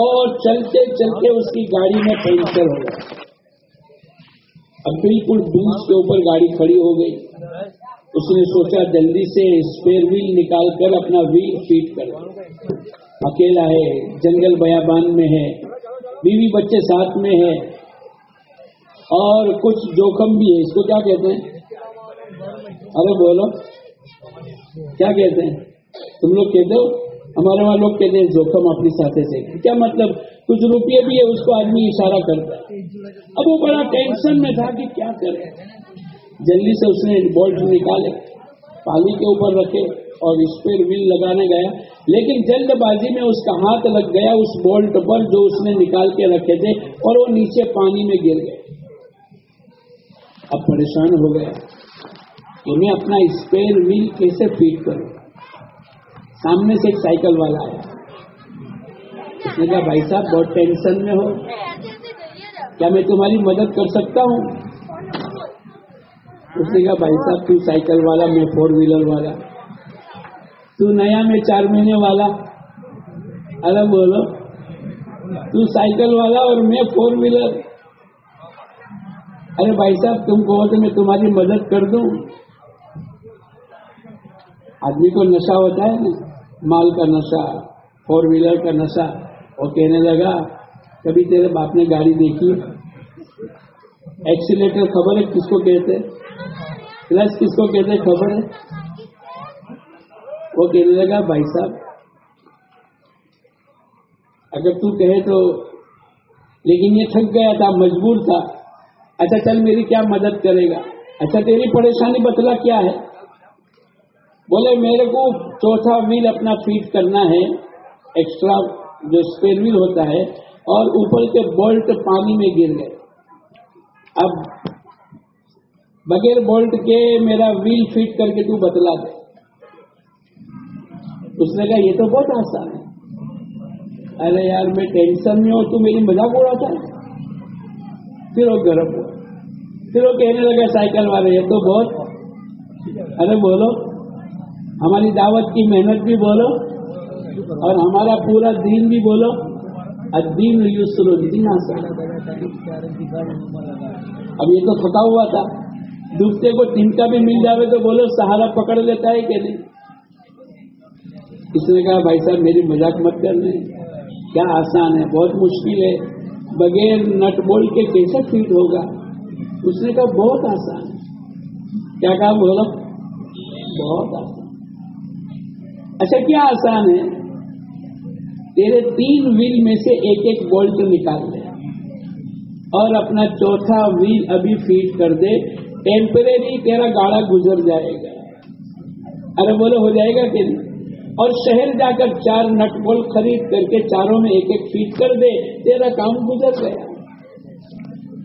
اور چلتے چلتے اس کی گاڑی میں پنچر ہو گیا۔ اب بالکل بیچ کے اوپر گاڑی کھڑی ہو گئی۔ اس نے سوچا جلدی سے اسپیئر ویل نکال کر اپنا ویل فیٹ کر۔ اکیلا ہے، جنگل بیابان میں ہے، بیوی بچے ساتھ میں ہے، اور کچھ جوخم بھی ہے۔ اس کو کیا کہتے ہیں؟ ارے بولو، کیا کہتے ہیں؟ تم لوگ کہتے ہو ہمارے وہاں لوگ کہتے ہیں جوخم اپنی ساتھ سے۔ کیا مطلب؟ کچھ روپیے بھی ہے، اس کو آدمی اشارہ کرتا ہے۔ اب وہ بڑا ٹینشن میں تھا کہ کیا کرے۔ جلدی سے اس نے بولٹ نکالے، پانی کے اوپر رکھے اور اس پہ ویل لگانے گیا۔ لیکن جلد بازی میں اس کا ہاتھ لگ گیا، اس بولٹ پر جو اس نے نکال کے رکھے تھے اور وہ نیچے پانی میں گر گئے۔ اب پریشان ہو گیا کہ میں اپنا اسپیئر ویل کیسے فیٹ کروں؟ سامنے سے ایک سائیکل والا آیا۔ اس نے کہا، بھائی صاحب، بہت ٹینشن میں ہو۔ کیا میں تمہاری مدد کر سکتا ہوں؟ اس نے کہا، بھائی صاحب، تو سائیکل والا، میں فور ویلر والا۔ تو نیا میں چار مہینے والا۔ ارے بولو، تو سائیکل والا اور میں فور ویلر ارے بھائی صاحب، تم کہو تو میں تمہاری مدد کر دوں۔ آدمی کو نشہ ہوتا ہے نا۔ مال کا نشہ فور ویلر کا نشہ وہ کہنے لگا، کبھی تیرے باپ نے گاڑی دیکھی؟ ایکسیلیٹر خبر ہے؟ کس کو کہتے؟ کلچ کس کو کہتے؟ خبر ہے؟ وہ کہنے لگا، بھائی صاحب، اگر تو کہے تو، لیکن یہ تھک گیا تھا، مجبور تھا۔ اچھا چل، میری کیا مدد کرے گا؟ اچھا تیری پریشانی بتلا کیا ہے؟ بولے میرے کو چوتھا ویل اپنا فیٹ کرنا ہے ایکسٹرا جو اسپیئر ویل ہوتا ہے، اور اوپر کے بولٹ پانی میں گر گئے۔ اب بغیر بولٹ کے میرا ویل فیٹ کر کے تو بتلا دے۔ اس نے کہا، یہ تو بہت آسان ہے۔ ارے یار، میں ٹینشن میں ہوں، تو میری مزاق اڑاتا ہے پھر وہ گرم ہوا۔ پھر وہ کہنے لگا، سائیکل والے، یہ تو بہت۔ ارے بولو۔ ہماری دعوت کی محنت بھی بولو اور ہمارا پورا دین بھی بولو۔ دین یوسر دین آسان اب یہ تو تھکا ہوا تھا۔ دوسرے کو تین کا بھی مل جاوے تو بولو سہارا پکڑ لیتا ہے کہ نہیں۔ اس نے کہا، بھائی صاحب، میری مذاق مت کرنے۔ کیا آسان ہے؟ بہت مشکل ہے۔ بغیر نٹ بول کے کیسے فیٹ ہوگا؟ اس نے کہا، بہت آسان ہے۔ کیا کہا بولو؟ بہت آسان۔ اچھا کیا آسان ہے؟ تیرے تین ویل میں سے ایک ایک بولٹ نکال دے۔ اور اپنا چوتھا ویل ابھی فیٹ کر دے۔ ٹیمپریری تیرا گاڑا گزر جائے گا۔ ارے بولو ہو جائے گا کہ نہیں؟ اور شہر جا کر چار نٹ بول خرید کر کے چاروں میں ایک ایک فیٹ کر دے۔ تیرا کام گزر گیا۔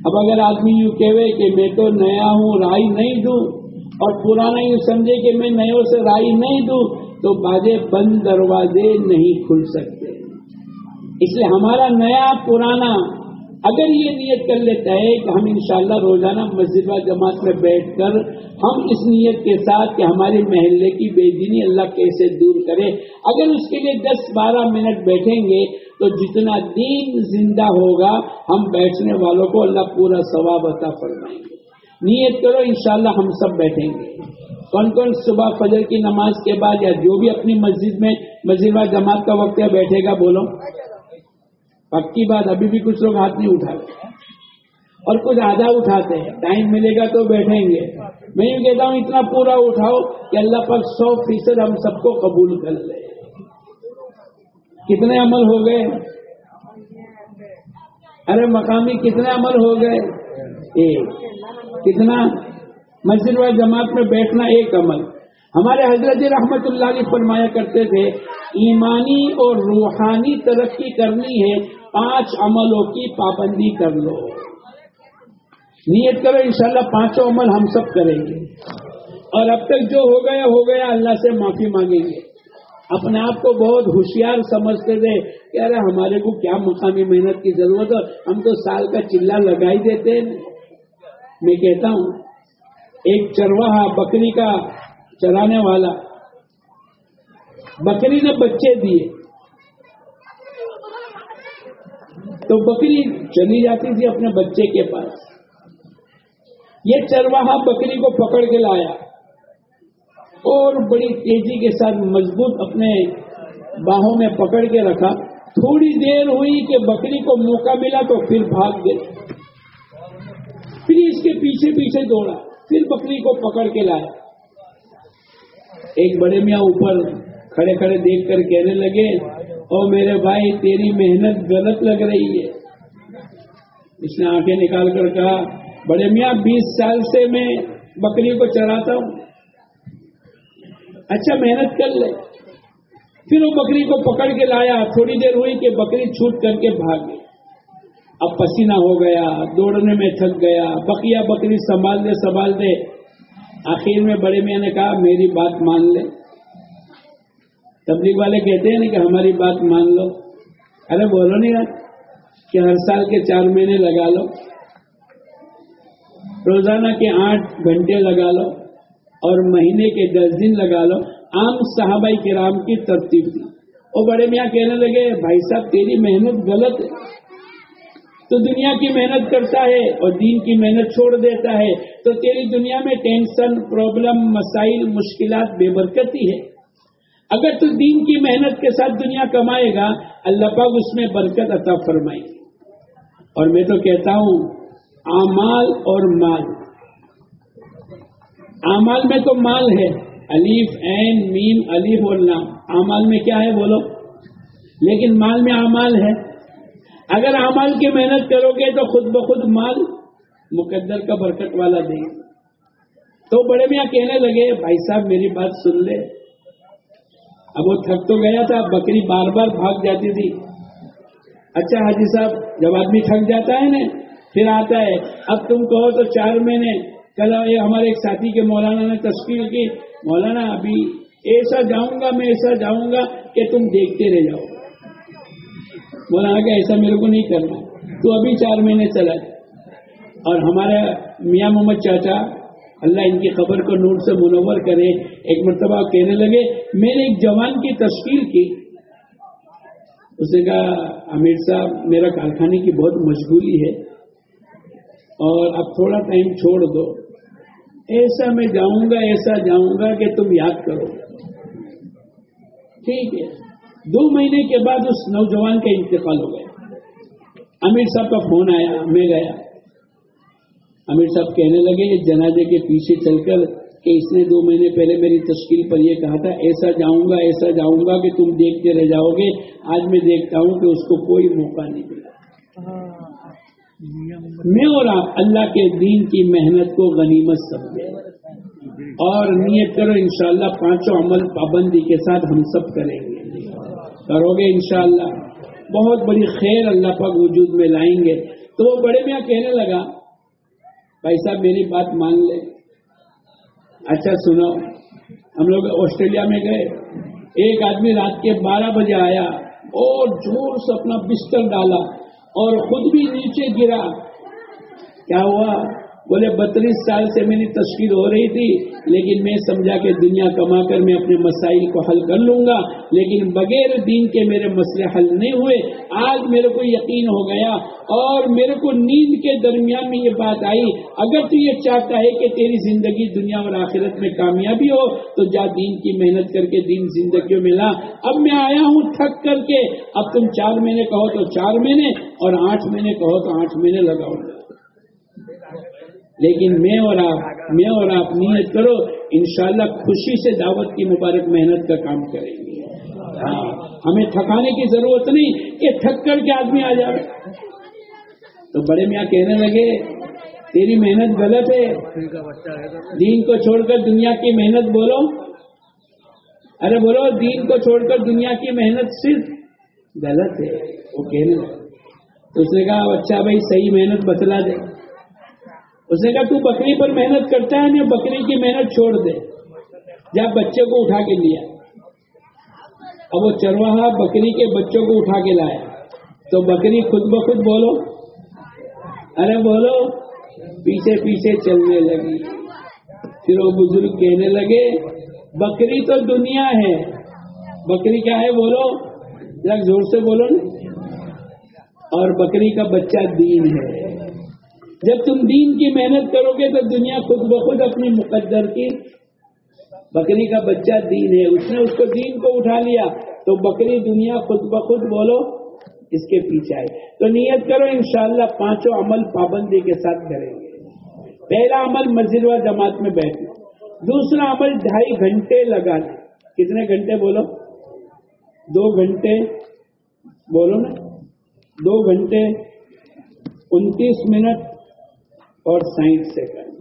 اب اگر آدمی یوں کہے کہ میں تو نیا ہوں، رائی نہیں دوں، اور پرانا یوں سمجھے کہ میں نیوں سے رائی نہیں دوں تو باجے بند دروازے نہیں کھل سکتے۔ اس لیے ہمارا نیا پرانا، اگر یہ نیت کر لیتا ہے کہ ہم انشاءاللہ روزانہ مسجد و جماعت میں بیٹھ کر ہم اس نیت کے ساتھ کہ ہمارے محلے کی بے دینی اللہ کیسے دور کرے، اگر اس کے لیے دس بارہ منٹ بیٹھیں گے تو جتنا دین زندہ ہوگا، ہم بیٹھنے والوں کو اللہ پورا ثواب عطا فرمائیں گے۔ نیت کرو انشاءاللہ ہم سب بیٹھیں گے۔ کون کون صبح فجر کی نماز کے بعد یا جو بھی اپنی مسجد میں مسجد و جماعت کا وقت ہے، بیٹھے گا، بولو۔ پکی بات، ابھی بھی کچھ لوگ ہاتھ نہیں اٹھا اور کچھ آدھا اٹھاتے ہیں۔ ٹائم ملے گا تو بیٹھیں گے۔ میں یہ کہتا ہوں، اتنا پورا اٹھاؤ کہ اللہ پر سو فیصد ہم سب کو قبول کر لے۔ کتنے عمل ہو گئے؟ ارے مقامی کتنے عمل ہو گئے؟ ایک۔ کتنا؟ مسجد و جماعت میں بیٹھنا ایک عمل۔ ہمارے حضرت رحمت اللہ علیہ فرمایا کرتے تھے، ایمانی اور روحانی ترقی کرنی ہے، پانچ عملوں کی پابندی کر لو۔ نیت کرو، انشاءاللہ پانچوں عمل ہم سب کریں گے۔ اور اب تک جو ہو گیا ہو گیا، اللہ سے معافی مانگیں گے۔ اپنے آپ کو بہت ہوشیار سمجھتے تھے کہ ارے ہمارے کو کیا مقامی محنت کی ضرورت ہے؟ ہم تو سال کا چلا لگا ہی دیتے ہیں۔ میں کہتا ہوں ایک چرواہا بکری کا چرانے والا۔ بکری نے بچے دیے۔ تو بکری چلی جاتی تھی اپنے بچے کے پاس۔ یہ چرواہا بکری کو پکڑ کے لایا۔ اور بڑی تیزی کے ساتھ مضبوط اپنے باہوں میں پکڑ کے رکھا۔ تھوڑی دیر ہوئی کہ بکری کو موقع ملا تو پھر بھاگ گئے۔ پھر اس کے پیچھے پیچھے دوڑا۔ پھر بکری کو پکڑ کے لایا ایک بڑے میاں اوپر کھڑے کھڑے دیکھ کر کہنے لگے، او میرے بھائی، تیری محنت غلط لگ رہی ہے۔ اس نے آنکھیں نکال کر کہا، بڑے میاں، بیس سال سے میں بکری کو چراتا ہوں۔ اچھا محنت کر لے۔ پھر وہ بکری کو پکڑ کے لایا۔ تھوڑی دیر ہوئی کہ بکری چھوٹ کر کے بھاگ گئی۔ اب پسینہ ہو گیا، دوڑنے میں تھک گیا، بکیا بکری سنبھال دے سنبھال دے۔ آخر میں بڑے میاں نے کہا، میری بات مان لے۔ تبلیغ والے کہتے ہیں نا کہ ہماری بات مان لو۔ ارے بولو نہیں کہ ہر سال کے چار مہینے لگا لو۔ روزانہ کے آٹھ گھنٹے لگا لو۔ اور مہینے کے دس دن لگا لو۔ عام صحابہ کرام کی ترتیب تھی۔ وہ بڑے میاں کہنے لگے، بھائی صاحب، تیری محنت غلط ہے۔ تو دنیا کی محنت کرتا ہے اور دین کی محنت چھوڑ دیتا ہے، تو تیری دنیا میں ٹینشن، پرابلم، مسائل، مشکلات بے برکتی ہے۔ اگر تو دین کی محنت کے ساتھ دنیا کمائے گا، اللہ پاک اس میں برکت عطا فرمائے اور میں تو کہتا ہوں آمال اور مال۔ امال میں تو مال ہے۔ الف، این، میم، الف اور نام امال میں کیا ہے بولو؟ لیکن مال میں امال ہے۔ اگر امال کی محنت کرو گے تو خود بخود مال مقدر کا برکت والا دیں تو بڑے میاں کہنے لگے، بھائی صاحب، میری بات سن لے۔ اب وہ تھک تو گیا تھا، بکری بار بار بھاگ جاتی تھی۔ اچھا حاجی صاحب، جب آدمی تھک جاتا ہے نا، پھر آتا ہے، اب تم کہو تو چار مہینے، کل یہ ہمارے ایک ساتھی کے مولانا نے تشکیل کی۔ مولانا، ابھی ایسا جاؤں گا، میں ایسا جاؤں گا کہ تم دیکھتے رہ جاؤ۔ مولانا کہ ایسا میرے کو نہیں کرنا تو ابھی چار مہینے چلا اور ہمارے میاں محمد چاچا، اللہ ان کی خبر کو نور سے منور کرے، ایک مرتبہ کہنے لگے، میں نے ایک جوان کی تشکیل کی۔ اس نے کہا، امیر صاحب، میرا کارخانے کی بہت مشغولی ہے۔ اور اب تھوڑا ٹائم چھوڑ دو۔ ایسا میں جاؤں گا، ایسا جاؤں گا کہ تم یاد کرو۔ ٹھیک ہے۔ دو مہینے کے بعد اس نوجوان کا انتقال ہو گیا۔ امیر صاحب کا فون آیا میں گیا امیر صاحب کہنے لگے جنازے کے پیچھے چل کر کہ اس نے دو مہینے پہلے میری تشکیل پر یہ کہا تھا، ایسا جاؤں گا، ایسا جاؤں گا کہ تم دیکھتے رہ جاؤ گے۔ آج میں دیکھتا ہوں کہ اس کو کوئی موقع نہیں ملا۔ میں اور آپ اللہ کے دین کی محنت کو غنیمت سمجھے۔ اور نیت کرو، انشاءاللہ پانچوں عمل پابندی کے ساتھ ہم سب کریں گے۔ کرو گے انشاءاللہ۔ بہت بڑی خیر اللہ پاک وجود میں لائیں گے۔ تو وہ بڑے میاں کہنے لگا، بھائی صاحب، میری بات مان لے۔ اچھا سنو۔ ہم لوگ آسٹریلیا میں گئے۔ ایک آدمی رات کے بارہ بجے آیا اور زور سے اپنا بستر ڈالا اور خود بھی نیچے گرا۔ کیا ہوا؟ بولے، بتیس سال سے میری تشکیل ہو رہی تھی، لیکن میں سمجھا کہ دنیا کما کر میں اپنے مسائل کو حل کر لوں گا، لیکن بغیر دین کے میرے مسئلے حل نہیں ہوئے۔ آج میرے کو یقین ہو گیا اور میرے کو نیند کے درمیان میں یہ بات آئی۔ اگر تو یہ چاہتا ہے کہ تیری زندگی دنیا اور آخرت میں کامیابی ہو، تو جا دین کی محنت کر کے دین زندگیوں میں لا۔ اب میں آیا ہوں تھک کر کے۔ اب تم چار مہینے کہو تو چار مہینے اور آٹھ مہینے کہو تو آٹھ مہینے لگاؤ۔ گا لیکن میں اور آپ میں اور آپ نیت کرو، انشاءاللہ خوشی سے دعوت کی مبارک محنت کا کام کریں گے۔ ہاں ہمیں تھکانے کی ضرورت نہیں کہ تھک کر کے آدمی آ جائے۔ تو بڑے میاں کہنے لگے، تیری محنت غلط ہے۔ دین کو چھوڑ کر دنیا کی محنت بولو۔ ارے بولو، دین کو چھوڑ کر دنیا کی محنت صرف غلط ہے۔ وہ کہنے لگے۔ تو اس نے کہا اچھا بھائی، صحیح محنت بتلا دے۔ اس نے کہا، تو بکری پر محنت کرتا ہے نا بکری کی محنت چھوڑ دے؟ جب بچے کو اٹھا کے لیا۔ اب وہ چرواہا بکری کے بچوں کو اٹھا کے لایا تو بکری خود بخود بولو۔ ارے بولو۔ پیچھے پیچھے چلنے لگی۔ پھر وہ بزرگ کہنے لگے، بکری تو دنیا ہے۔ بکری کیا ہے بولو؟ زور سے بولو نا۔ اور بکری کا بچہ دین ہے۔ جب تم دین کی محنت کرو گے تو دنیا خود بخود اپنی مقدر کی بکری کا بچہ دین ہے، اس نے اس کو دین کو اٹھا لیا تو بکری دنیا خود بخود بولو، اس کے پیچھے آئے۔ تو نیت کرو انشاءاللہ پانچوں عمل پابندی کے ساتھ کریں گے۔ پہلا عمل مسجد و جماعت میں بیٹھنا۔ دوسرا عمل ڈھائی گھنٹے لگانا کتنے گھنٹے بولو؟ دو گھنٹے۔ بولو نا۔ دو گھنٹے۔ انتیس منٹ۔ اور سائنٹ سیکنڈ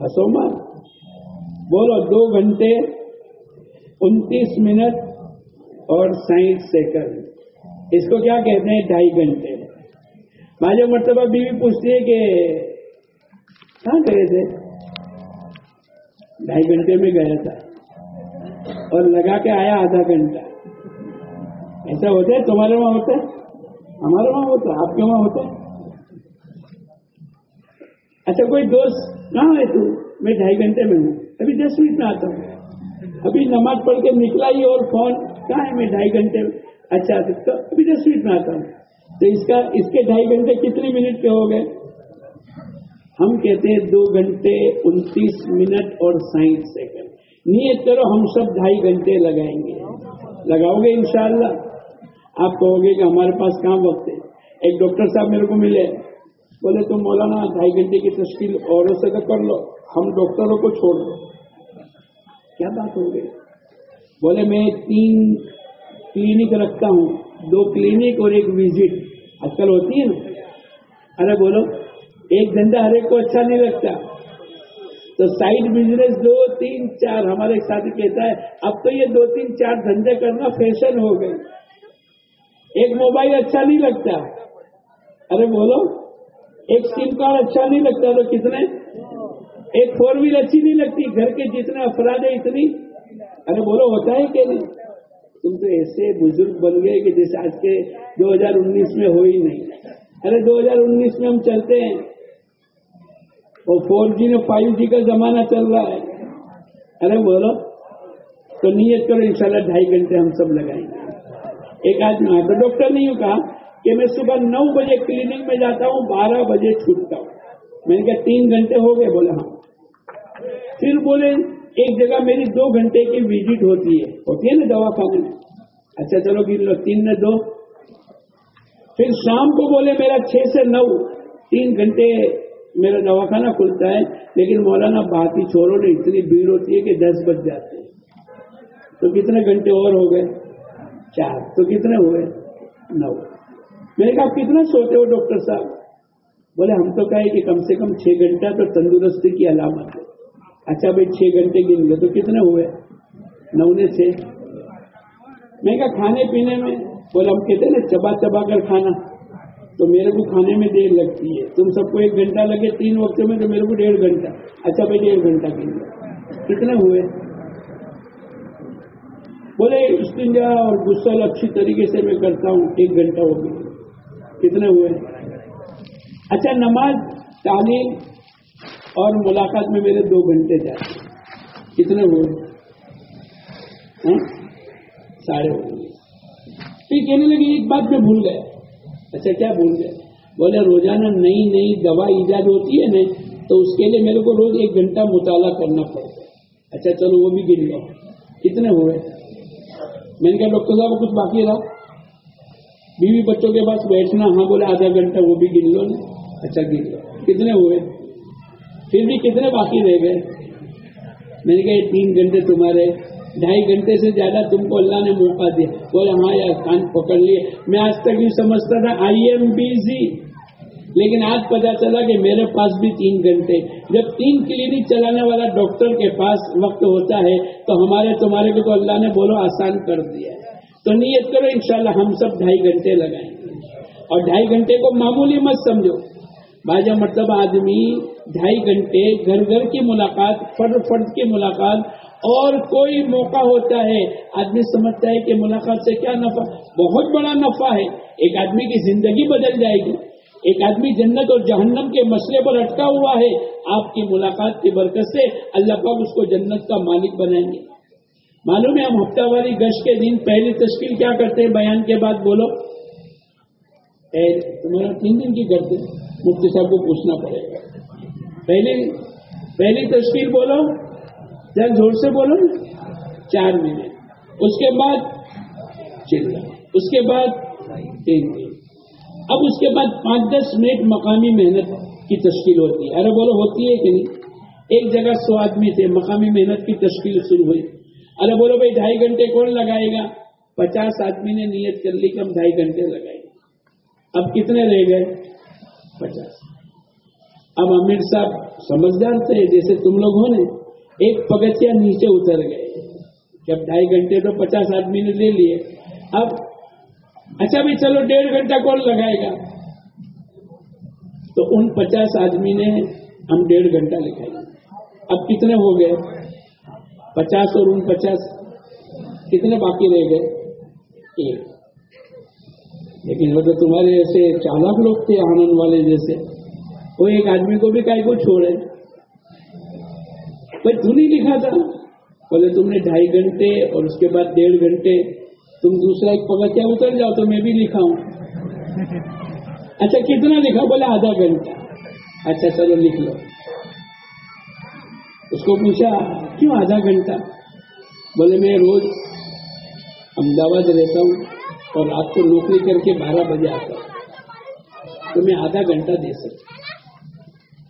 ہسو مار بولو دو گھنٹے، انتیس منٹ اور سائنٹ سیکنڈ اس کو کیا کہتے ہیں؟ ڈھائی گھنٹے۔ ماجو مرتبہ بیوی پوچھتی ہے کہ کہاں گئے تھے؟ ڈھائی گھنٹے میں گیا تھا۔ اور لگا کے آیا آدھا گھنٹہ۔ ایسا ہوتا ہے؟ تمہارے وہاں ہوتا ہے؟ ہمارے وہاں ہوتا ہے؟ آپ کے وہاں ہوتا ہے؟ اچھا کوئی دوست کہاں ہے تو؟ میں ڈھائی گھنٹے میں ہوں۔ ابھی دس منٹ میں آتا۔ ہوں ابھی نماز پڑھ کے نکلا ہی اور فون، کہاں ہے میں ڈھائی گھنٹے؟ میں اچھا تو ابھی دس منٹ میں آتا۔ ہوں تو اس کا، اس کے ڈھائی گھنٹے کتنے منٹ کے ہو گئے؟ ہم کہتے ہیں دو گھنٹے انتیس منٹ اور سائنٹ سیکنڈ۔ نیت کرو ہم سب ڈھائی گھنٹے لگائیں گے۔ لگاؤ گے انشاءاللہ۔ آپ کہو گے کہ ہمارے پاس کہاں وقت ہے؟ ایک ڈاکٹر صاحب میرے کو ملے۔ بولے تم مولانا ڈھائی گھنٹے کی تشکیل اوروں سے تو کر لو، ہم ڈاکٹروں کو چھوڑ دو کیا بات ہو گئی؟ بولے میں تین کلینک رکھتا ہوں، دو کلینک اور ایک وزٹ۔ آج کل ہوتی ہے نا؟ ارے بولو، ایک دھندا ہر ایک کو اچھا نہیں لگتا۔ تو سائڈ بزنس دو، تین، چار، ہمارے ساتھ کہتا ہے، اب تو یہ دو، تین، چار دھندے کرنا فیشن ہو گئے۔ ایک موبائل اچھا نہیں لگتا۔ ارے بولو ایک سم کارڈ اچھا نہیں لگتا تو کتنے؟ ایک فور ویل اچھی نہیں لگتی، گھر کے جتنے افراد ہیں اتنی؟ ارے بولو، ہوتا ہے کہ نہیں؟ تم تو ایسے بزرگ بن گئے کہ جیسے آج کے دو ہزار انیس میں ہو ہی نہیں۔ ارے دو ہزار انیس میں ہم چلتے ہیں۔ اور فور جی میں فائیو جی کا زمانہ چل رہا ہے۔ ارے بولو، تو نیت کرو انشاءاللہ ڈھائی گھنٹے ہم سب لگائیں۔ گے ایک آدمی ہاں تو ڈاکٹر نہیں کہا؟ کہ میں صبح نو بجے کلینک میں جاتا ہوں، بارہ بجے چھوٹتا ہوں۔ میں نے کہا، تین گھنٹے ہو گئے؟ بولے ہاں۔ پھر بولے، ایک جگہ میری دو گھنٹے کی وزٹ ہوتی ہے۔ ہوتی ہے نا دوا خانے میں؟ اچھا چلو گن لو، تین میں دو۔ پھر شام کو بولے، میرا چھ سے نو، تین گھنٹے میرا دواخانہ کھلتا ہے۔ لیکن مولانا، بات ہی چھوڑو نے اتنی بھیڑ ہوتی ہے کہ دس بج جاتے ہیں۔ تو کتنے گھنٹے اور ہو گئے؟ چار۔ تو کتنے ہوئے؟ نو۔ میں نے کہا کتنا سوتے ہو ڈاکٹر صاحب؟ بولے، ہم تو کہے کہ کم سے کم چھ گھنٹہ تو تندرستی کی علامت ہے۔ اچھا بھائی، چھ گھنٹے گن گئے تو کتنے ہوئے؟ نو نے چھ۔ میں کہا، کھانے پینے میں؟ بولے، ہم کہتے نا، چبا چبا کر کھانا۔ تو میرے کو کھانے میں دیر لگتی ہے۔ تم سب کو ایک گھنٹہ لگے تین وقت میں، تو میرے کو ڈیڑھ گھنٹہ۔ اچھا بھائی، ڈیڑھ گھنٹہ گن گیا کتنے ہوئے؟ بولے استنجا اور غسل اچھی طریقے سے میں کرتا ہوں، ایک گھنٹہ ہو گیا۔ کتنے ہوئے؟ اچھا نماز، تعلیم اور ملاقات میں میرے دو گھنٹے جاتے کتنے ہوئے؟ ہاں؟ ساڑھے ہو پھر کہنے لگے، ایک بات میں بھول گیا اچھا کیا بھول گئے؟ بولے، روزانہ نئی نئی دوا ایجاد ہوتی ہے نا، تو اس کے لیے میرے کو روز ایک گھنٹہ مطالعہ کرنا پڑتا ہے۔ اچھا چلو، وہ بھی گن لو۔ کتنے ہوئے؟ میں نے کہا، ڈاکٹر صاحب، کچھ باقی رہا؟ بیوی بچوں کے پاس بیٹھنا ہاں بولے آدھا گھنٹہ وہ بھی گن لو نا۔ اچھا گن لو۔ کتنے ہوئے؟ پھر بھی کتنے باقی رہ گئے؟ میں نے کہا یہ تین گھنٹے تمہارے ڈھائی گھنٹے سے زیادہ تم کو اللہ نے موقع دیا۔ بولے ہاں یار کان پکڑ لیے۔ میں آج تک یہ سمجھتا تھا آئی ایم بزی لیکن آج پتا چلا کہ میرے پاس بھی تین گھنٹے۔ جب تین کلینک چلانے والا ڈاکٹر کے پاس وقت ہوتا ہے تو ہمارے تمہارے کو تو اللہ نے بولو آسان کر دیا۔ ہے تو نیت کرو انشاءاللہ ہم سب ڈھائی گھنٹے لگائیں۔ گے اور ڈھائی گھنٹے کو معمولی مت سمجھو۔ باجا مطلب آدمی ڈھائی گھنٹے گھر گھر کی ملاقات، فرد فرد کی ملاقات اور کوئی موقع ہوتا ہے، آدمی سمجھتا ہے کہ ملاقات سے کیا نفع؟ بہت بڑا نفع ہے۔ ایک آدمی کی زندگی بدل جائے گی۔ ایک آدمی جنت اور جہنم کے مسئلے پر اٹکا ہوا ہے۔ آپ کی ملاقات کی برکت سے اللہ پاک اس کو جنت کا مالک بنائیں گے۔ معلوم ہے ہم ہفتہ واری گشت کے دن پہلی تشکیل کیا کرتے ہیں؟ بیان کے بعد بولو۔ تمہارا تین دن کی کرتے مفتی صاحب کو پوچھنا پڑے گا۔ پہلی پہلی تشکیل بولو۔ جب زور سے بولو۔ چار مہینے۔ اس کے بعد چل اس کے بعد تین دن۔ اب اس کے بعد پانچ، دس منٹ مقامی محنت کی تشکیل ہوتی ہے۔ ارے بولو، ہوتی ہے کہ نہیں؟ ایک جگہ سو آدمی تھے، مقامی محنت کی تشکیل شروع ہوئی۔ ارے بولو بھائی ڈھائی گھنٹے کون لگائے گا؟ پچاس آدمی نے نیت کر لی کہ ہم ڈھائی گھنٹے لگائے گا اب کتنے رہ گئے؟ پچاس۔ اب امیر صاحب سمجھ جانتے ہیں، جیسے تم لوگ ہو نا، ایک پگتیا نیچے اتر گئے۔ جب ڈھائی گھنٹے تو پچاس آدمی نے لے لیے۔ اب اچھا بھائی چلو ڈیڑھ گھنٹہ کون لگائے گا؟ تو ان پچاس آدمی نے ہم ڈیڑھ گھنٹہ لکھائی اب کتنے ہو گئے؟ پچاس اور ان پچاس کتنے باقی رہ گئے؟ ایک۔ لیکن وہ تو تمہارے ایسے چالاک لوگ تھے آنند والے جیسے۔ وہ ایک آدمی کو بھی کائی کو چھوڑے پر تو نہیں لکھا تھا۔ بولے تم نے ڈھائی گھنٹے اور اس کے بعد ڈیڑھ گھنٹے۔ تم دوسرا ایک پکڑ اتر جاؤ تو میں بھی لکھا ہوں (laughs) اچھا کتنا لکھا بولے آدھا گھنٹہ۔ اچھا چلو لکھ لو۔ اس کو پوچھا کیوں آدھا گھنٹہ؟ بولے میں روز احمدآباد رہتا ہوں اور رات کو نوکری کر کے بارہ بجے آتا ہوں۔ تو میں آدھا گھنٹہ دے سکتا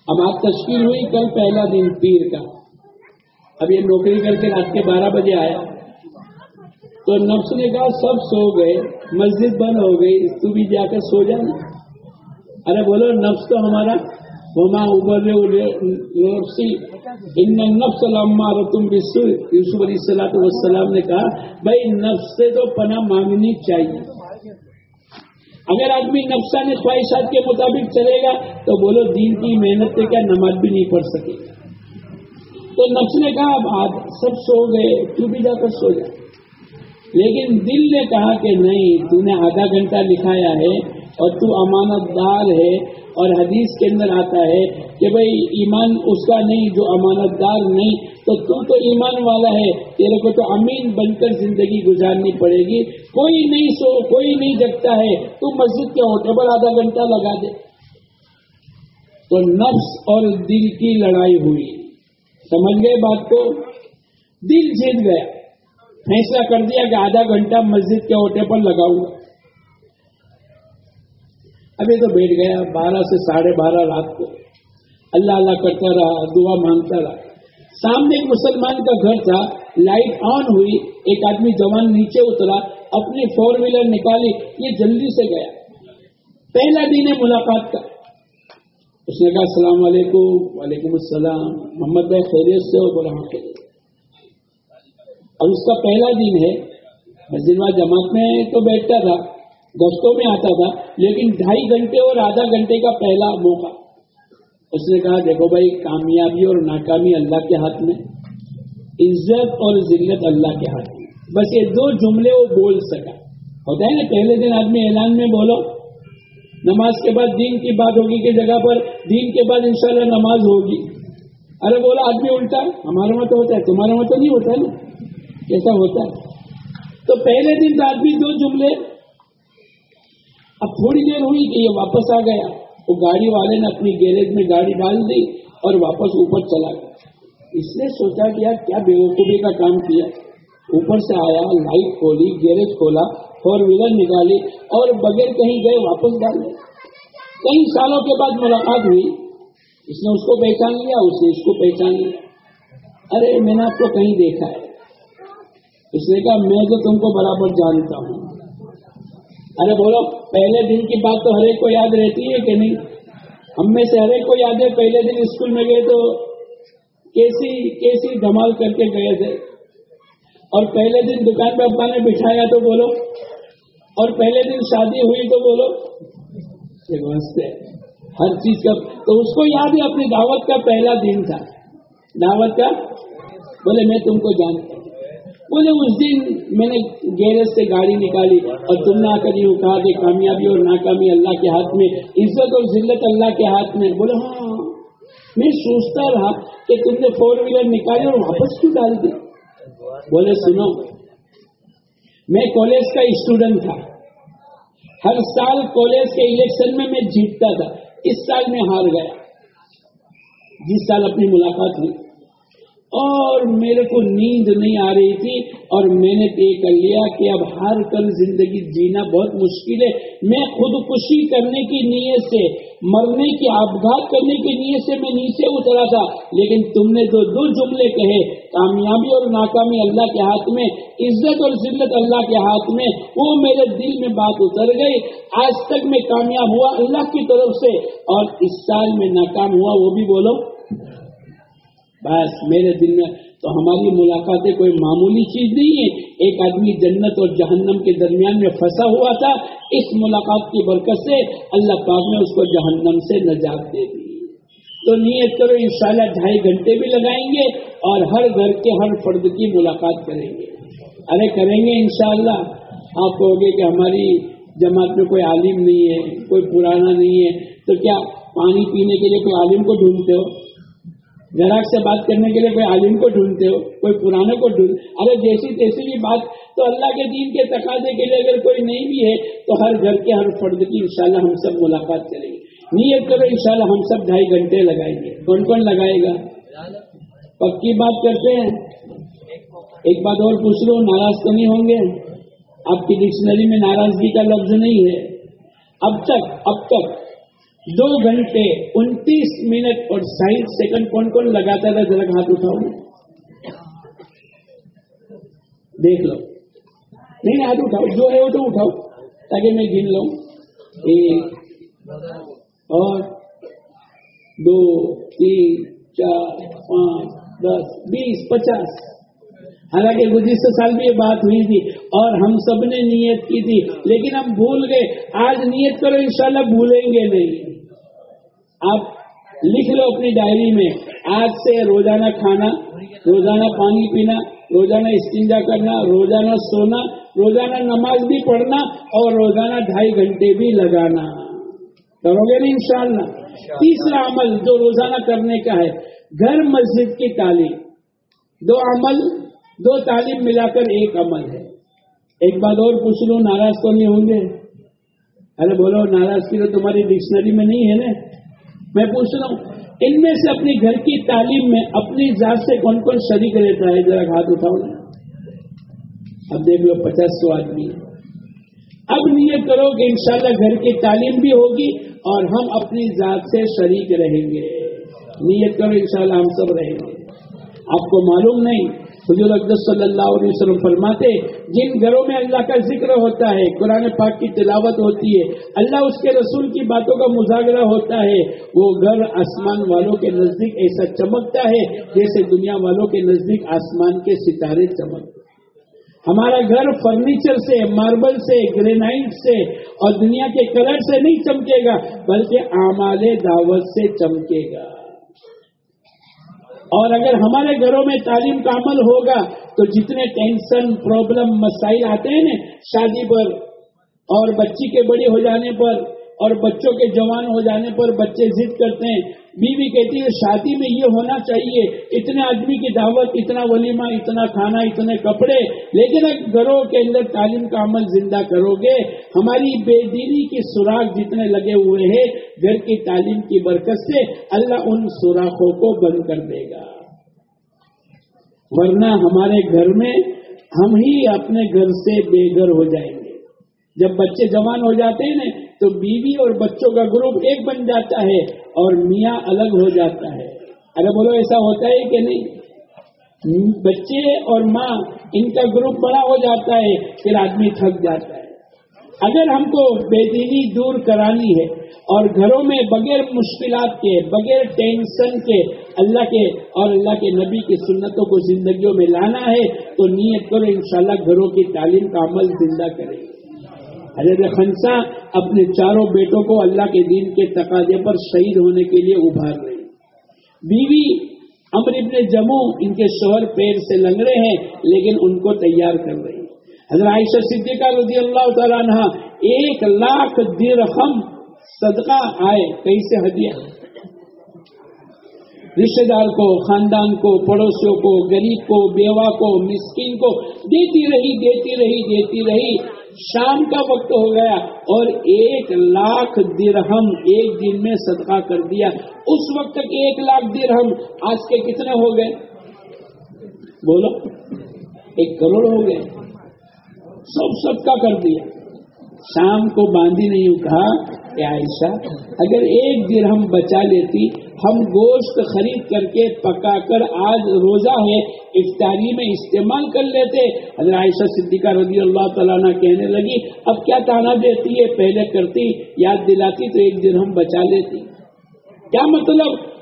اب آپ تشکیل ہوئی کل پہلا دن پیر کا۔ اب یہ نوکری کر کے رات کے بارہ بجے آیا۔ تو نفس نے کہا، سب سو گئے، مسجد بند ہو گئی تو بھی جا کر سو جانا۔ ارے بولو، نفس تو ہمارا وما أبرئ نفسي ان النفس الامارة بالسوء یوسف علیہ الصلوۃ والسلام نے کہا، بھائی نفس سے تو پناہ مانگنی چاہیے۔ اگر آدمی نفسانی خواہشات کے مطابق چلے گا، تو بولو دین کی محنت سے کیا نماز بھی نہیں پڑھ سکے۔ گا تو نفس نے کہا، اب آپ سب سو گئے، تو بھی جا کر سو جائے لیکن دل نے کہا کہ نہیں، تو نے آدھا گھنٹہ لکھایا ہے اور تو امانت دار ہے۔ اور حدیث کے اندر آتا ہے کہ بھائی ایمان اس کا نہیں جو امانت دار نہیں تو تو, تو ایمان والا ہے تیرے کو تو امین بن کر زندگی گزارنی پڑے گی۔ کوئی نہیں سو کوئی نہیں جگتا ہے تو مسجد کے ہوٹل پر آدھا گھنٹہ لگا دے۔ تو نفس اور دل کی لڑائی ہوئی۔ سمجھ گئے بات کو؟ دل جیت گیا۔ فیصلہ کر دیا کہ آدھا گھنٹہ مسجد کے ہوٹل پر لگاؤں۔ گا ابھی تو بیٹھ گیا، بارہ سے ساڑھے بارہ رات کو۔ اللہ اللہ کرتا رہا، دعا مانگتا رہا۔ سامنے ایک مسلمان کا گھر تھا، لائٹ آن ہوئی، ایک آدمی جوان نیچے اترا، اپنی فور ویلر نکالی، یہ جلدی سے گیا۔ پہلا دن ہے ملاقات کا۔ اس نے کہا، السلام علیکم، وعلیکم السلام، محمد بھائی خیریت سے اور برہم خیریت اور اس کا پہلا دن ہے، مسجد جماعت میں تو بیٹھتا تھا گفتوں میں آتا تھا۔ لیکن ڈھائی گھنٹے اور آدھا گھنٹے کا پہلا موقع۔ اس نے کہا، دیکھو بھائی، کامیابی اور ناکامی اللہ کے ہاتھ میں، عزت اور ذلت اللہ کے ہاتھ میں۔ بس یہ دو جملے وہ بول سکا۔ ہوتا ہے نا پہلے دن آدمی اعلان میں بولو، نماز کے بعد دین کی بات ہوگی کہ جگہ پر، دین کے بعد انشاءاللہ نماز ہوگی۔ ارے بولا، آدمی الٹا ہمارا وہاں تو ہوتا ہے تمہارا وہاں تو نہیں ہوتا ہے نا؟ کیسا ہوتا ہے؟ تو پہلے دن آدمی دو جملے اب تھوڑی دیر ہوئی کہ یہ واپس آ گیا، وہ گاڑی والے نے اپنی گیریج میں گاڑی ڈال دی اور واپس اوپر چلا گیا۔ اس نے سوچا کہ کیا کیا وقوبی کا کام کیا۔ اوپر سے آیا، لائٹ کھولی، گیریج کھولا فور ویلر نکالی اور بغیر کہیں گئے واپس ڈال دیا کئی سالوں کے بعد ملاقات ہوئی۔ اس نے اس کو پہچان لیا، اس نے اس کو پہچان لیا۔ ارے، میں نے آپ کو کہیں دیکھا ہے۔ اس نے کہا، میں تو تم کو برابر جانتا ہوں۔ ارے بولو، پہلے دن کی بات تو ہر ایک کو یاد رہتی ہے کہ نہیں؟ ہم میں سے ہر ایک کو یاد ہے، پہلے دن اسکول میں گئے تو کیسی کیسی دھمال کر کے گئے تھے۔ اور پہلے دن دکان پہ ابا نے بٹھایا تو بولو۔ اور پہلے دن شادی ہوئی تو بولو۔ ہر چیز کا تو اس کو یاد ہے اپنی دعوت کا پہلا دن تھا۔ دعوت کا؟ بولے، میں تم کو جانتا ہوں۔ بولے اس دن میں نے گیرج سے گاڑی نکالی اور تم نے آ کر یوں کہا کہ کامیابی اور ناکامی اللہ کے ہاتھ میں، عزت اور ذلت اللہ کے ہاتھ میں۔ بولے ہاں, ہاں۔ میں سوچتا رہا کہ تم نے فور ویلر نکالی اور واپس کیوں ڈال دی؟ بولے، سنو، میں کالج کا اسٹوڈنٹ تھا۔ ہر سال کالج کے الیکشن میں میں جیتتا تھا۔ اس سال میں ہار گیا۔ جس سال اپنی ملاقات ہوئی۔ اور میرے کو نیند نہیں آ رہی تھی اور میں نے طے کر لیا کہ اب ہر کل زندگی جینا بہت مشکل ہے۔ میں خودکشی کرنے کی نیت سے، مرنے کی آبگھات کرنے کی نیت سے میں نیچے اترا تھا۔ لیکن تم نے جو دو جملے کہے، کامیابی اور ناکامی اللہ کے ہاتھ میں، عزت اور ذلت اللہ کے ہاتھ میں، وہ میرے دل میں بات اتر گئی۔ آج تک میں کامیاب ہوا اللہ کی طرف سے اور اس سال میں ناکام ہوا، وہ بھی بولو۔ بس میرے دل میں تو ہماری ملاقاتیں کوئی معمولی چیز نہیں ہے۔ ایک آدمی جنت اور جہنم کے درمیان میں پھنسا ہوا تھا، اس ملاقات کی برکت سے اللہ پاک نے اس کو جہنم سے نجات دے دی۔ تو نیت کرو، انشاءاللہ ڈھائی گھنٹے بھی لگائیں گے اور ہر گھر کے ہر فرد کی ملاقات کریں گے۔ ارے کریں گے انشاءاللہ۔ آپ کہو گے کہ ہماری جماعت میں کوئی عالم نہیں ہے، کوئی پرانا نہیں ہے۔ تو کیا پانی پینے کے لیے کوئی عالم کو ڈھونڈتے ہو؟ گراہک سے بات کرنے کے لیے کوئی عالم کو ڈھونڈتے ہو، کوئی پرانے کو ڈھونڈ، ارے جیسی تیسی بھی بات تو اللہ کے دین کے تقاضے کے لیے اگر کوئی نہیں بھی ہے تو ہر گھر کے ہر فرد کی انشاءاللہ ہم سب ملاقات کریں گے۔ نیت کرو انشاءاللہ ہم سب ڈھائی گھنٹے لگائیں گے۔ کون کون لگائے گا؟ پکی بات کرتے ہیں۔ ایک بات اور پوچھ لو، ناراض تو نہیں ہوں گے؟ آپ کی ڈکشنری میں ناراضگی کا لفظ نہیں ہے۔ اب تک اب تک دو گھنٹے انتیس منٹ اور سائٹ سیکنڈ کون کون لگاتا تھا؟ ذرا ہاتھ اٹھاؤ۔ دیکھ لو۔ نہیں، ہاتھ اٹھاؤ۔ جو ہے وہ تو اٹھاؤ، تاکہ میں گن لوں۔ ایک، اور دو، تین، چار، پانچ، دس، بیس، پچاس۔ حالانکہ گزشتہ سال بھی یہ بات ہوئی تھی اور ہم سب نے نیت کی تھی، لیکن ہم بھول گئے۔ آج نیت کرو، انشاءاللہ بھولیں گے نہیں۔ آپ لکھ لو اپنی ڈائری میں آج سے روزانہ کھانا روزانہ پانی پینا روزانہ استنجا کرنا روزانہ سونا روزانہ نماز بھی پڑھنا اور روزانہ ڈھائی گھنٹے بھی لگانا۔ کرو گے نا انشاءاللہ؟ تیسرا عمل جو روزانہ کرنے کا ہے گھر مسجد کی تعلیم۔ دو عمل دو تعلیم ملا کر ایک عمل ہے۔ ایک بات اور پوچھ لو ناراض تو نہیں ہوں گے؟ ارے بولو ناراض کی تو تمہاری ڈکشنری میں نہیں ہے نا؟ میں پوچھ رہا ہوں، ان میں سے اپنی گھر کی تعلیم میں اپنی ذات سے کون کون شریک رہتا ہے؟ ذرا ہاتھ اٹھاؤ۔ اب دیکھ لو، پچاس سو آدمی اب نیت کرو کہ انشاءاللہ گھر کی تعلیم بھی ہوگی اور ہم اپنی ذات سے شریک رہیں گے۔ نیت کرو انشاءاللہ ہم سب رہیں گے۔ آپ کو معلوم نہیں حضور اقدس صلی اللہ علیہ وسلم فرماتے جن گھروں میں اللہ کا ذکر ہوتا ہے، قرآن پاک کی تلاوت ہوتی ہے، اللہ اس کے رسول کی باتوں کا مظاہرہ ہوتا ہے، وہ گھر آسمان والوں کے نزدیک ایسا چمکتا ہے جیسے دنیا والوں کے نزدیک آسمان کے ستارے چمکتے ہمارا گھر فرنیچر سے، ماربل سے، گرینائٹ سے اور دنیا کے کلر سے نہیں چمکے گا، بلکہ آمال دعوت سے چمکے گا۔ اور اگر ہمارے گھروں میں تعلیم کا عمل ہوگا، تو جتنے ٹینشن، پرابلم، مسائل آتے ہیں نا، شادی پر اور بچی کے بڑے ہو جانے پر اور بچوں کے جوان ہو جانے پر بچے ضد کرتے ہیں۔ بیوی کہتی ہے، شادی میں یہ ہونا چاہیے، اتنے آدمی کی دعوت، اتنا ولیمہ، اتنا کھانا، اتنے کپڑے، لیکن اگر گھروں کے اندر تعلیم کا عمل زندہ کرو گے، ہماری بے دینی کی سوراخ جتنے لگے ہوئے ہیں، گھر کی تعلیم کی برکت سے اللہ ان سوراخوں کو بند کر دے گا۔ ورنہ ہمارے گھر میں ہم ہی اپنے گھر سے بے گھر ہو جائیں گے۔ جب بچے جوان ہو جاتے ہیں نا تو بیوی اور بچوں کا گروپ ایک بن جاتا ہے اور میاں الگ ہو جاتا ہے۔ ارے بولو، ایسا ہوتا ہے کہ نہیں؟ بچے اور ماں ان کا گروپ بڑا ہو جاتا ہے، پھر آدمی تھک جاتا ہے۔ اگر ہم کو بے دینی دور کرانی ہے اور گھروں میں بغیر مشکلات کے، بغیر ٹینشن کے اللہ کے اور اللہ کے نبی کی سنتوں کو زندگیوں میں لانا ہے، تو نیت کرو انشاءاللہ گھروں کی تعلیم کا عمل زندہ کریں گے حضرت خنسا اپنے چاروں بیٹوں کو اللہ کے دین کے تقاضے پر شہید ہونے کے لیے ابھار رہے بیوی امر ابن جموں ان کے شوہر پیر سے لنگڑے ہیں، لیکن ان کو تیار کر رہے ہیں۔ حضرت عائشہ صدیقہ رضی اللہ تعالیٰ عنہ ایک لاکھ درہم صدقہ آئے، کہیں سے ہدیہ؟ رشتے دار کو، خاندان کو، پڑوسیوں کو، غریب کو، بیوہ کو، مسکین کو، دیتی رہی دیتی رہی دیتی رہی۔ شام کا وقت ہو گیا اور ایک لاکھ درہم ایک دن میں صدقہ کر دیا۔ اس وقت تک ایک لاکھ درہم آج کے کتنے ہو گئے؟ بولو۔ ایک کروڑ ہو گئے۔ سب سب کا کر دیا۔ شام کو باندھی نہیں کہا کہ عائشہ، اگر ایک دن ہم بچا لیتی ہم گوشت خرید کر کے پکا کر آج روزہ ہے، افطاری میں استعمال کر لیتے۔ اگر عائشہ صدیقہ رضی اللہ تعالیٰ نے کہنے لگی، اب کیا تانا دیتی ہے؟ پہلے کرتی، یاد دلاتی تو ایک دن ہم بچا لیتی۔ کیا مطلب؟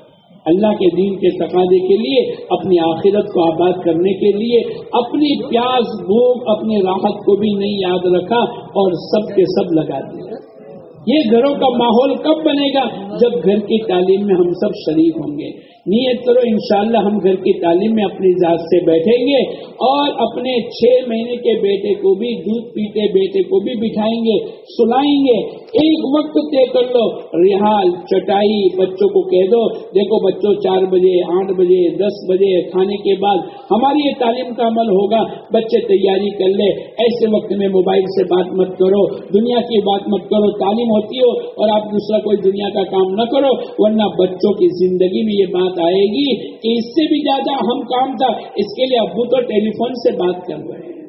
اللہ کے دین کے تقاضے کے لیے، اپنی آخرت کو آباد کرنے کے لیے، اپنی پیاس بھوک، اپنی راحت کو بھی نہیں یاد رکھا اور سب کے سب لگا دیا یہ گھروں کا ماحول کب بنے گا؟ جب گھر کی تعلیم میں ہم سب شریک ہوں گے۔ نیت کرو، انشاءاللہ ہم گھر کی تعلیم میں اپنی ذات سے بیٹھیں گے اور اپنے چھ مہینے کے بیٹے کو بھی، دودھ پیتے بیٹے کو بھی بٹھائیں گے، سلائیں گے۔ ایک وقت طے کر لو۔ ریحال، چٹائی، بچوں کو کہہ دو۔ دیکھو بچوں، چار بجے، آٹھ بجے، دس بجے کھانے کے بعد ہماری یہ تعلیم کا عمل ہوگا۔ بچے تیاری کر لے۔ ایسے وقت میں موبائل سے بات مت کرو۔ دنیا کی بات مت کرو۔ تعلیم ہوتی ہو اور آپ دوسرا کوئی دنیا کا کام نہ کرو، ورنہ بچوں کی زندگی میں یہ بات آئے گی کہ اس سے بھی زیادہ ہم کام تھا۔ اس کے لیے ابو تو ٹیلی فون سے بات کر رہے ہیں۔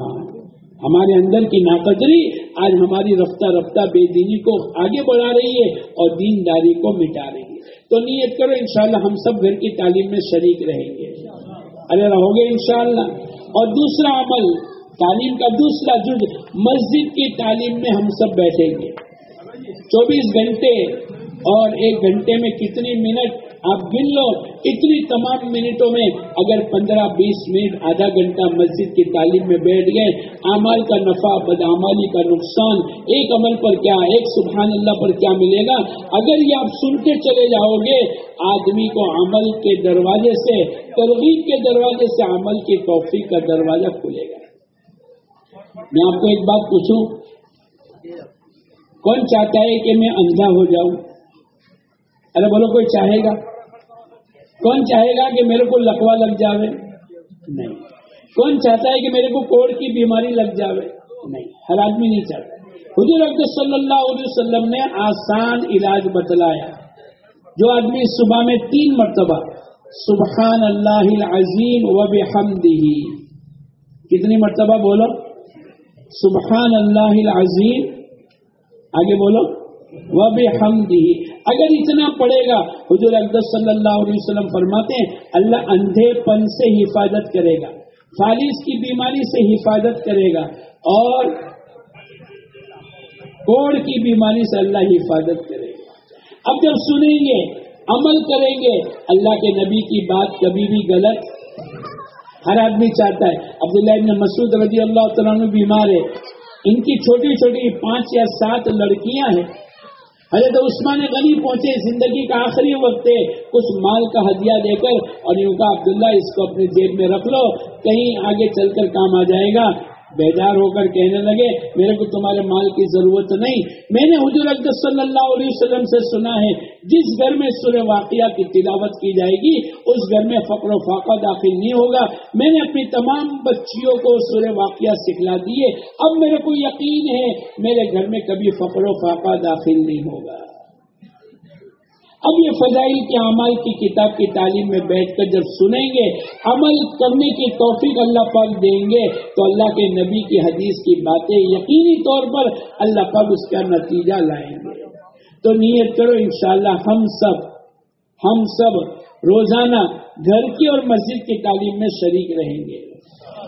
ہاں۔ ہمارے اندر کی ناقدری آج ہماری رفتہ رفتہ بے دینی کو آگے بڑھا رہی ہے اور دینداری کو مٹا رہی ہے۔ تو نیت کرو انشاءاللہ ہم سب گھر کی تعلیم میں شریک رہیں گے۔ ارے رہو گے انشاءاللہ۔ اور دوسرا عمل، تعلیم کا دوسرا جز، مسجد کی تعلیم میں ہم سب بیٹھیں گے۔ چوبیس گھنٹے اور ایک گھنٹے میں کتنی منٹ آپ گن لو۔ اتنی تمام منٹوں میں اگر پندرہ بیس منٹ آدھا گھنٹہ مسجد کی تعلیم میں بیٹھ گئے امال کا نفع، بدعمالی کا نقصان، ایک عمل پر کیا، ایک سبحان اللہ پر کیا ملے گا؟ اگر یہ آپ سنتے چلے جاؤ گے، آدمی کو عمل کے دروازے سے، ترغیب کے دروازے سے عمل کی توفیق کا دروازہ کھلے گا۔ میں آپ کو ایک بات پوچھوں، کون چاہتا ہے کہ میں اندھا ہو جاؤں؟ ارے بولو، کوئی چاہے گا؟ کون چاہے گا کہ میرے کو لکوا لگ جاوے؟ نہیں۔ کون چاہتا ہے کہ میرے کو کوڑ کی بیماری لگ جاوے؟ نہیں۔ ہر آدمی نہیں چاہتا۔ حضور اکبر صلی اللہ علیہ وسلم نے آسان علاج بتلایا۔ جو آدمی صبح میں تین مرتبہ سبحان اللہ العظیم و بحمدہ، کتنی مرتبہ بولو؟ سبحان اللہ العظیم، آگے بولو۔ وہ بے اگر اتنا پڑے گا، حضور اقدس صلی اللہ علیہ وسلم فرماتے ہیں، اللہ اندھے پن سے حفاظت کرے گا فالص کی بیماری سے حفاظت کرے گا، اور کوڑ کی بیماری سے اللہ حفاظت کرے گا۔ اب جب سنیں گے، عمل کریں گے، اللہ کے نبی کی بات کبھی بھی غلط، ہر آدمی چاہتا ہے، عبداللہ ابن مسعود رضی اللہ تعالیٰ بیمار ہے۔ ان کی چھوٹی چھوٹی پانچ یا سات لڑکیاں ہیں حضرت عثمان غنی پہنچے زندگی کا آخری وقت ہے کچھ مال کا ہدیہ دے کر اور یوں کا عبداللہ، اس کو اپنے جیب میں رکھ لو، کہیں آگے چل کر کام آ جائے گا۔ بیدار ہو کر کہنے لگے، میرے کو تمہارے مال کی ضرورت نہیں۔ میں نے حضور اقدس صلی اللہ علیہ وسلم سے سنا ہے، جس گھر میں سورہ واقعہ کی تلاوت کی جائے گی، اس گھر میں فقر و فاقہ داخل نہیں ہوگا۔ میں نے اپنی تمام بچیوں کو سورہ واقعہ سکھلا دیے۔ اب میرے کو یقین ہے، میرے گھر میں کبھی فقر و فاقہ داخل نہیں ہوگا۔ اب یہ فضائل کے عمل کی کتاب کی تعلیم میں بیٹھ کر جب سنیں گے، عمل کرنے کی توفیق اللہ پاک دیں گے، تو اللہ کے نبی کی حدیث کی باتیں یقینی طور پر اللہ پاک اس کا نتیجہ لائیں گے۔ تو نیت کرو انشاءاللہ ہم سب ہم سب روزانہ گھر کی اور مسجد کی تعلیم میں شریک رہیں گے۔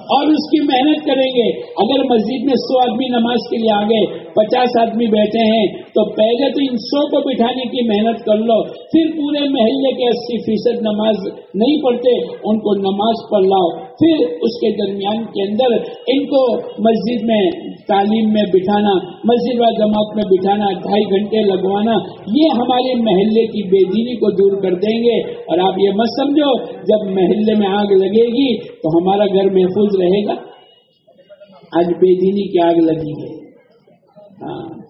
اور اس کی محنت کریں گے۔ اگر مسجد میں سو آدمی نماز کے لیے آ گئے پچاس آدمی بیٹھے ہیں تو پہلے تو ان سو کو بٹھانے کی محنت کر لو، پھر پورے محلے کے اسی فیصد نماز نہیں پڑھتے، ان کو نماز پڑھ لاؤ پھر اس کے درمیان کے اندر ان کو مسجد میں تعلیم میں بٹھانا، مسجد و جماعت میں بٹھانا، ڈھائی گھنٹے لگوانا، یہ ہمارے محلے کی بے دینی کو دور کر دیں گے۔ اور آپ یہ مت سمجھو، جب محلے میں آگ لگے گی تو ہمارا گھر محفوظ رہے گا۔ آج بے دینی کی آگ لگی ہے۔ ہاں۔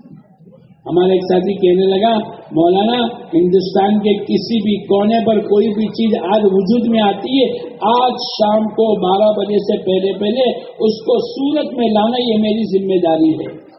ہمارا ایک ساتھی کہنے لگا، مولانا، ہندوستان کے کسی بھی کونے پر کوئی بھی چیز آج وجود میں آتی ہے؟ آج شام کو بارہ بجے سے پہلے پہلے اس کو سورت میں لانا یہ میری ذمہ داری ہے.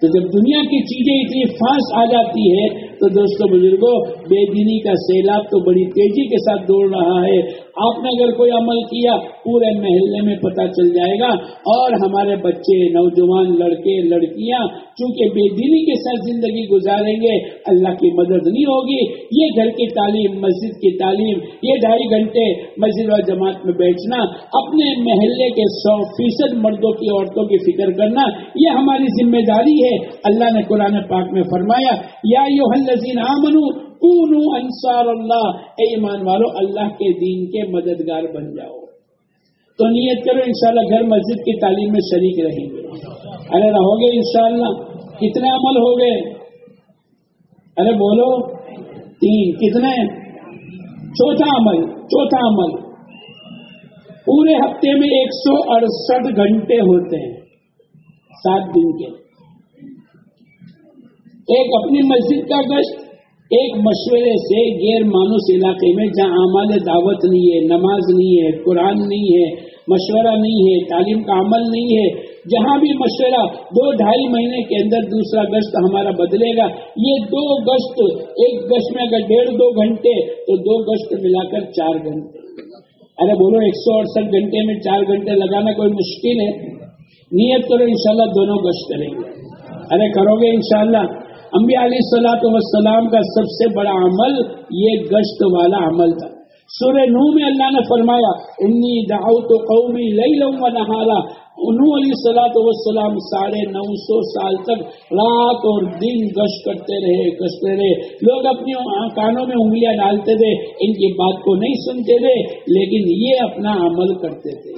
تو جب دنیا کی چیزیں اتنی فاسٹ آ جاتی ہے تو دوستوں بزرگوں بے دینی کا سیلاب تو بڑی تیزی کے ساتھ دوڑ رہا ہے۔ آپ نے اگر کوئی عمل کیا، پورے محلے میں پتہ چل جائے گا۔ اور ہمارے بچے، نوجوان لڑکے، لڑکیاں، چونکہ بے دینی کے ساتھ زندگی گزاریں گے، اللہ کی مدد نہیں ہوگی۔ یہ گھر کی تعلیم، مسجد کی تعلیم، یہ ڈھائی گھنٹے مسجد و جماعت میں بیٹھنا، اپنے محلے کے سو فیصد مردوں کی، عورتوں کی فکر کرنا، یہ ہماری ذمہ داری ہے۔ اللہ نے قرآن پاک میں فرمایا، یا یو حلزین آمنو انصار اللہ، اے ایمان والو، اللہ کے دین کے مددگار بن جاؤ۔ تو نیت کرو انشاءاللہ گھر مسجد کی تعلیم میں شریک رہیں گے۔ ارے رہو گے انشاءاللہ۔ کتنے عمل ہو گئے؟ ارے بولو، تین۔ کتنے؟ چوتھا عمل چوتھا عمل۔ پورے ہفتے میں ایک سو اڑسٹھ گھنٹے ہوتے ہیں، سات دن کے۔ ایک اپنی مسجد کا گشت ایک مشورے سے غیر مانوس علاقے میں جہاں اعمال دعوت نہیں ہے، نماز نہیں ہے، قرآن نہیں ہے، مشورہ نہیں ہے، تعلیم کا عمل نہیں ہے، جہاں بھی مشورہ دو ڈھائی مہینے کے اندر دوسرا گشت ہمارا بدلے گا، یہ دو گشت ایک گشت میں اگر ڈیڑھ دو گھنٹے، تو دو گشت ملا کر چار گھنٹے۔ ارے بولو، ایک سو اڑسٹھ گھنٹے میں چار گھنٹے لگانا کوئی مشکل ہے؟ نیت کرو انشاءاللہ دونوں گشت کریں گے۔ ارے کرو گے انشاءاللہ۔ انبیاء علیہ سلاۃ وسلام کا سب سے بڑا عمل یہ گشت والا عمل تھا۔ سورہ نو میں اللہ نے فرمایا، انی دعوت قومی لئی لوں و نہارا. انہوں علی سلاۃ وسلام ساڑھے نو سو سال تک رات اور دن گشت کرتے رہے، گشتے رہے۔ لوگ اپنی کانوں میں انگلیاں ڈالتے تھے، ان کی بات کو نہیں سنتے تھے، لیکن یہ اپنا عمل کرتے تھے۔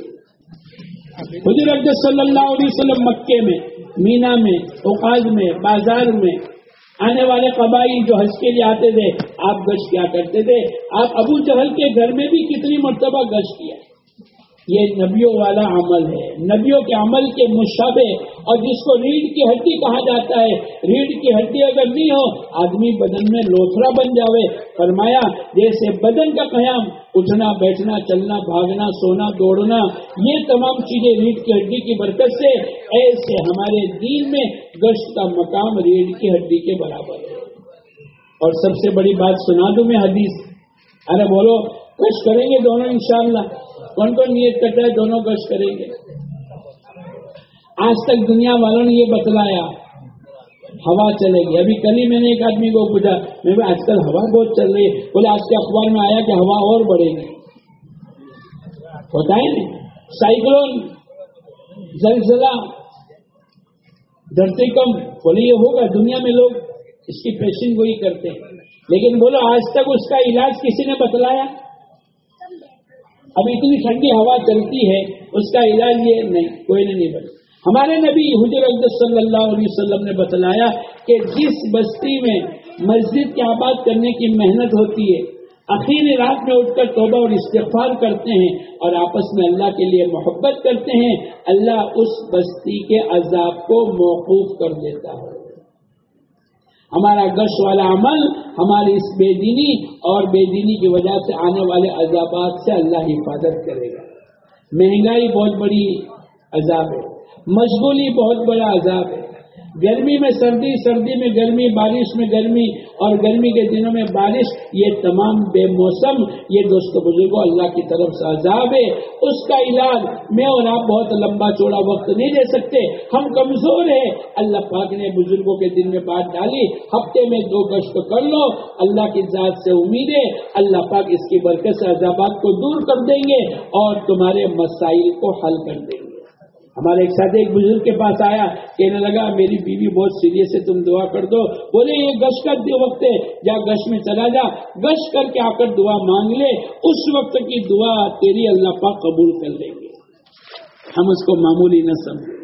حضرت صلی اللہ علیہ وسلم مکے میں، مینا میں اوقاز میں، بازار میں آنے والے قبائل جو حج کے لیے آتے تھے، آپ گشت کیا کرتے تھے؟ آپ ابو جہل کے گھر میں بھی کتنی مرتبہ گشت کیا؟ یہ نبیوں والا عمل ہے۔ نبیوں کے عمل کے مشابے اور جس کو ریڑھ کی ہڈی کہا جاتا ہے، ریڑھ کی ہڈی اگر نہیں ہو، آدمی بدن میں لوتھرا بن جاوے۔ فرمایا، جیسے بدن کا قیام، اٹھنا، بیٹھنا، چلنا، بھاگنا، سونا، دوڑنا، یہ تمام چیزیں ریڑھ کی ہڈی کی برکت سے ایسے ہمارے دین میں گشت کا مقام ریڑھ کی ہڈی کے برابر ہے۔ اور سب سے بڑی بات سنا دوں میں حدیث۔ ارے بولو گشت کریں گے دونوں انشاءاللہ۔ کون کون نیت کرتا ہے دونوں گشت کریں گے آج تک دنیا والوں نے یہ بتلایا، ہوا چلے گی۔ ابھی کل ہی میں نے ایک آدمی کو پوچھا، میں آج کل ہوا بہت چل رہی ہے۔ بولے، آج کے اخبار میں آیا کہ ہوا اور بڑھے گی۔ ہوتا ہے نا سائیکلون، زلزلہ، دھرتی کم، بولے، یہ ہوگا۔ دنیا میں لوگ اس کی پیشن وہی کرتے ہیں۔ لیکن بولو آج تک اس کا علاج کسی نے بتلایا؟ اب اتنی ٹھنڈی ہوا چلتی ہے، اس کا علاج یہ نہیں، کوئی نہیں بنے ہمارے نبی حضر صلی اللہ علیہ وسلم نے بتلایا کہ جس بستی میں مسجد کے آباد کرنے کی محنت ہوتی ہے اخیر رات میں اٹھ کر توبہ اور استغفار کرتے ہیں اور آپس میں اللہ کے لیے محبت کرتے ہیں، اللہ اس بستی کے عذاب کو موقوف کر دیتا ہے۔ ہمارا گش والا عمل ہماری اس بے دینی اور بے دینی کی وجہ سے آنے والے عذابات سے اللہ حفاظت کرے گا۔ مہنگائی بہت بڑی عذاب ہے۔ مشغولی بہت بڑا عذاب ہے۔ گرمی میں سردی سردی میں گرمی، بارش میں گرمی اور گرمی کے دنوں میں بارش، یہ تمام بے موسم، یہ دوست بزرگوں، اللہ کی طرف سے عذاب ہے۔ اس کا علاج میں اور آپ بہت لمبا چوڑا وقت نہیں دے سکتے۔ ہم کمزور ہیں۔ اللہ پاک نے بزرگوں کے دن میں بات ڈالی۔ ہفتے میں دو گشت کر لو۔ اللہ کی ذات سے امید ہے۔ اللہ پاک اس کی برکت سے عذابات کو دور کر دیں گے اور تمہارے مسائل کو حل کر دیں گے۔ ہمارے ایک ساتھ ایک بزرگ کے پاس آیا، کہنے لگا، میری بیوی بہت سیریس ہے، تم دعا کر دو۔ بولے، یہ گش کا وقت ہے، جا گش میں چلا جا۔ گش کر کے آ کر دعا مانگ لے۔ اس وقت کی دعا تیری اللہ پاک قبول کر لیں گے۔ ہم اس کو معمولی نہ سمجھیں۔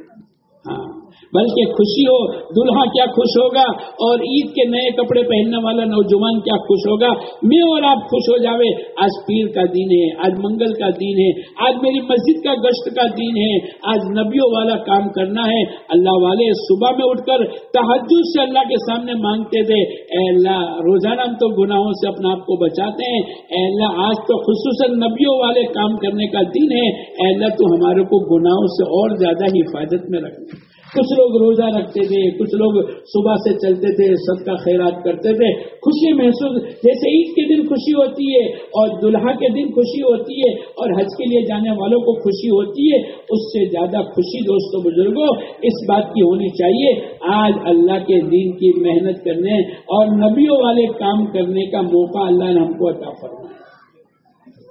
بلکہ خوشی ہو، دلہا کیا خوش ہوگا اور عید کے نئے کپڑے پہننے والا نوجوان کیا خوش ہوگا؟ میں اور آپ خوش ہو جاوے۔ آج پیر کا دین ہے، آج منگل کا دین ہے، آج میری مسجد کا گشت کا دین ہے۔ آج نبیوں والا کام کرنا ہے۔ اللہ والے، صبح میں اٹھ کر تحجد سے اللہ کے سامنے مانگتے تھے۔ اے اللہ، روزانہ ہم تو گناہوں سے اپنا آپ کو بچاتے ہیں۔ اے اللہ، آج تو خصوصاً نبیوں والے کام کرنے کا دن ہے۔ اے اللہ، تو ہمارے کو گناہوں سے اور زیادہ حفاظت میں رکھنا کچھ لوگ روزہ رکھتے تھے، کچھ لوگ صبح سے چلتے تھے سب کا خیرات کرتے تھے، خوشی محسوس، جیسے عید کے دن خوشی ہوتی ہے اور دلہا کے دن خوشی ہوتی ہے اور حج کے لیے جانے والوں کو خوشی ہوتی ہے، اس سے زیادہ خوشی دوستوں بزرگوں اس بات کی ہونی چاہیے۔ آج اللہ کے دین کی محنت کرنے اور نبیوں والے کام کرنے کا موقع اللہ نے ہم کو عطا فرمایا۔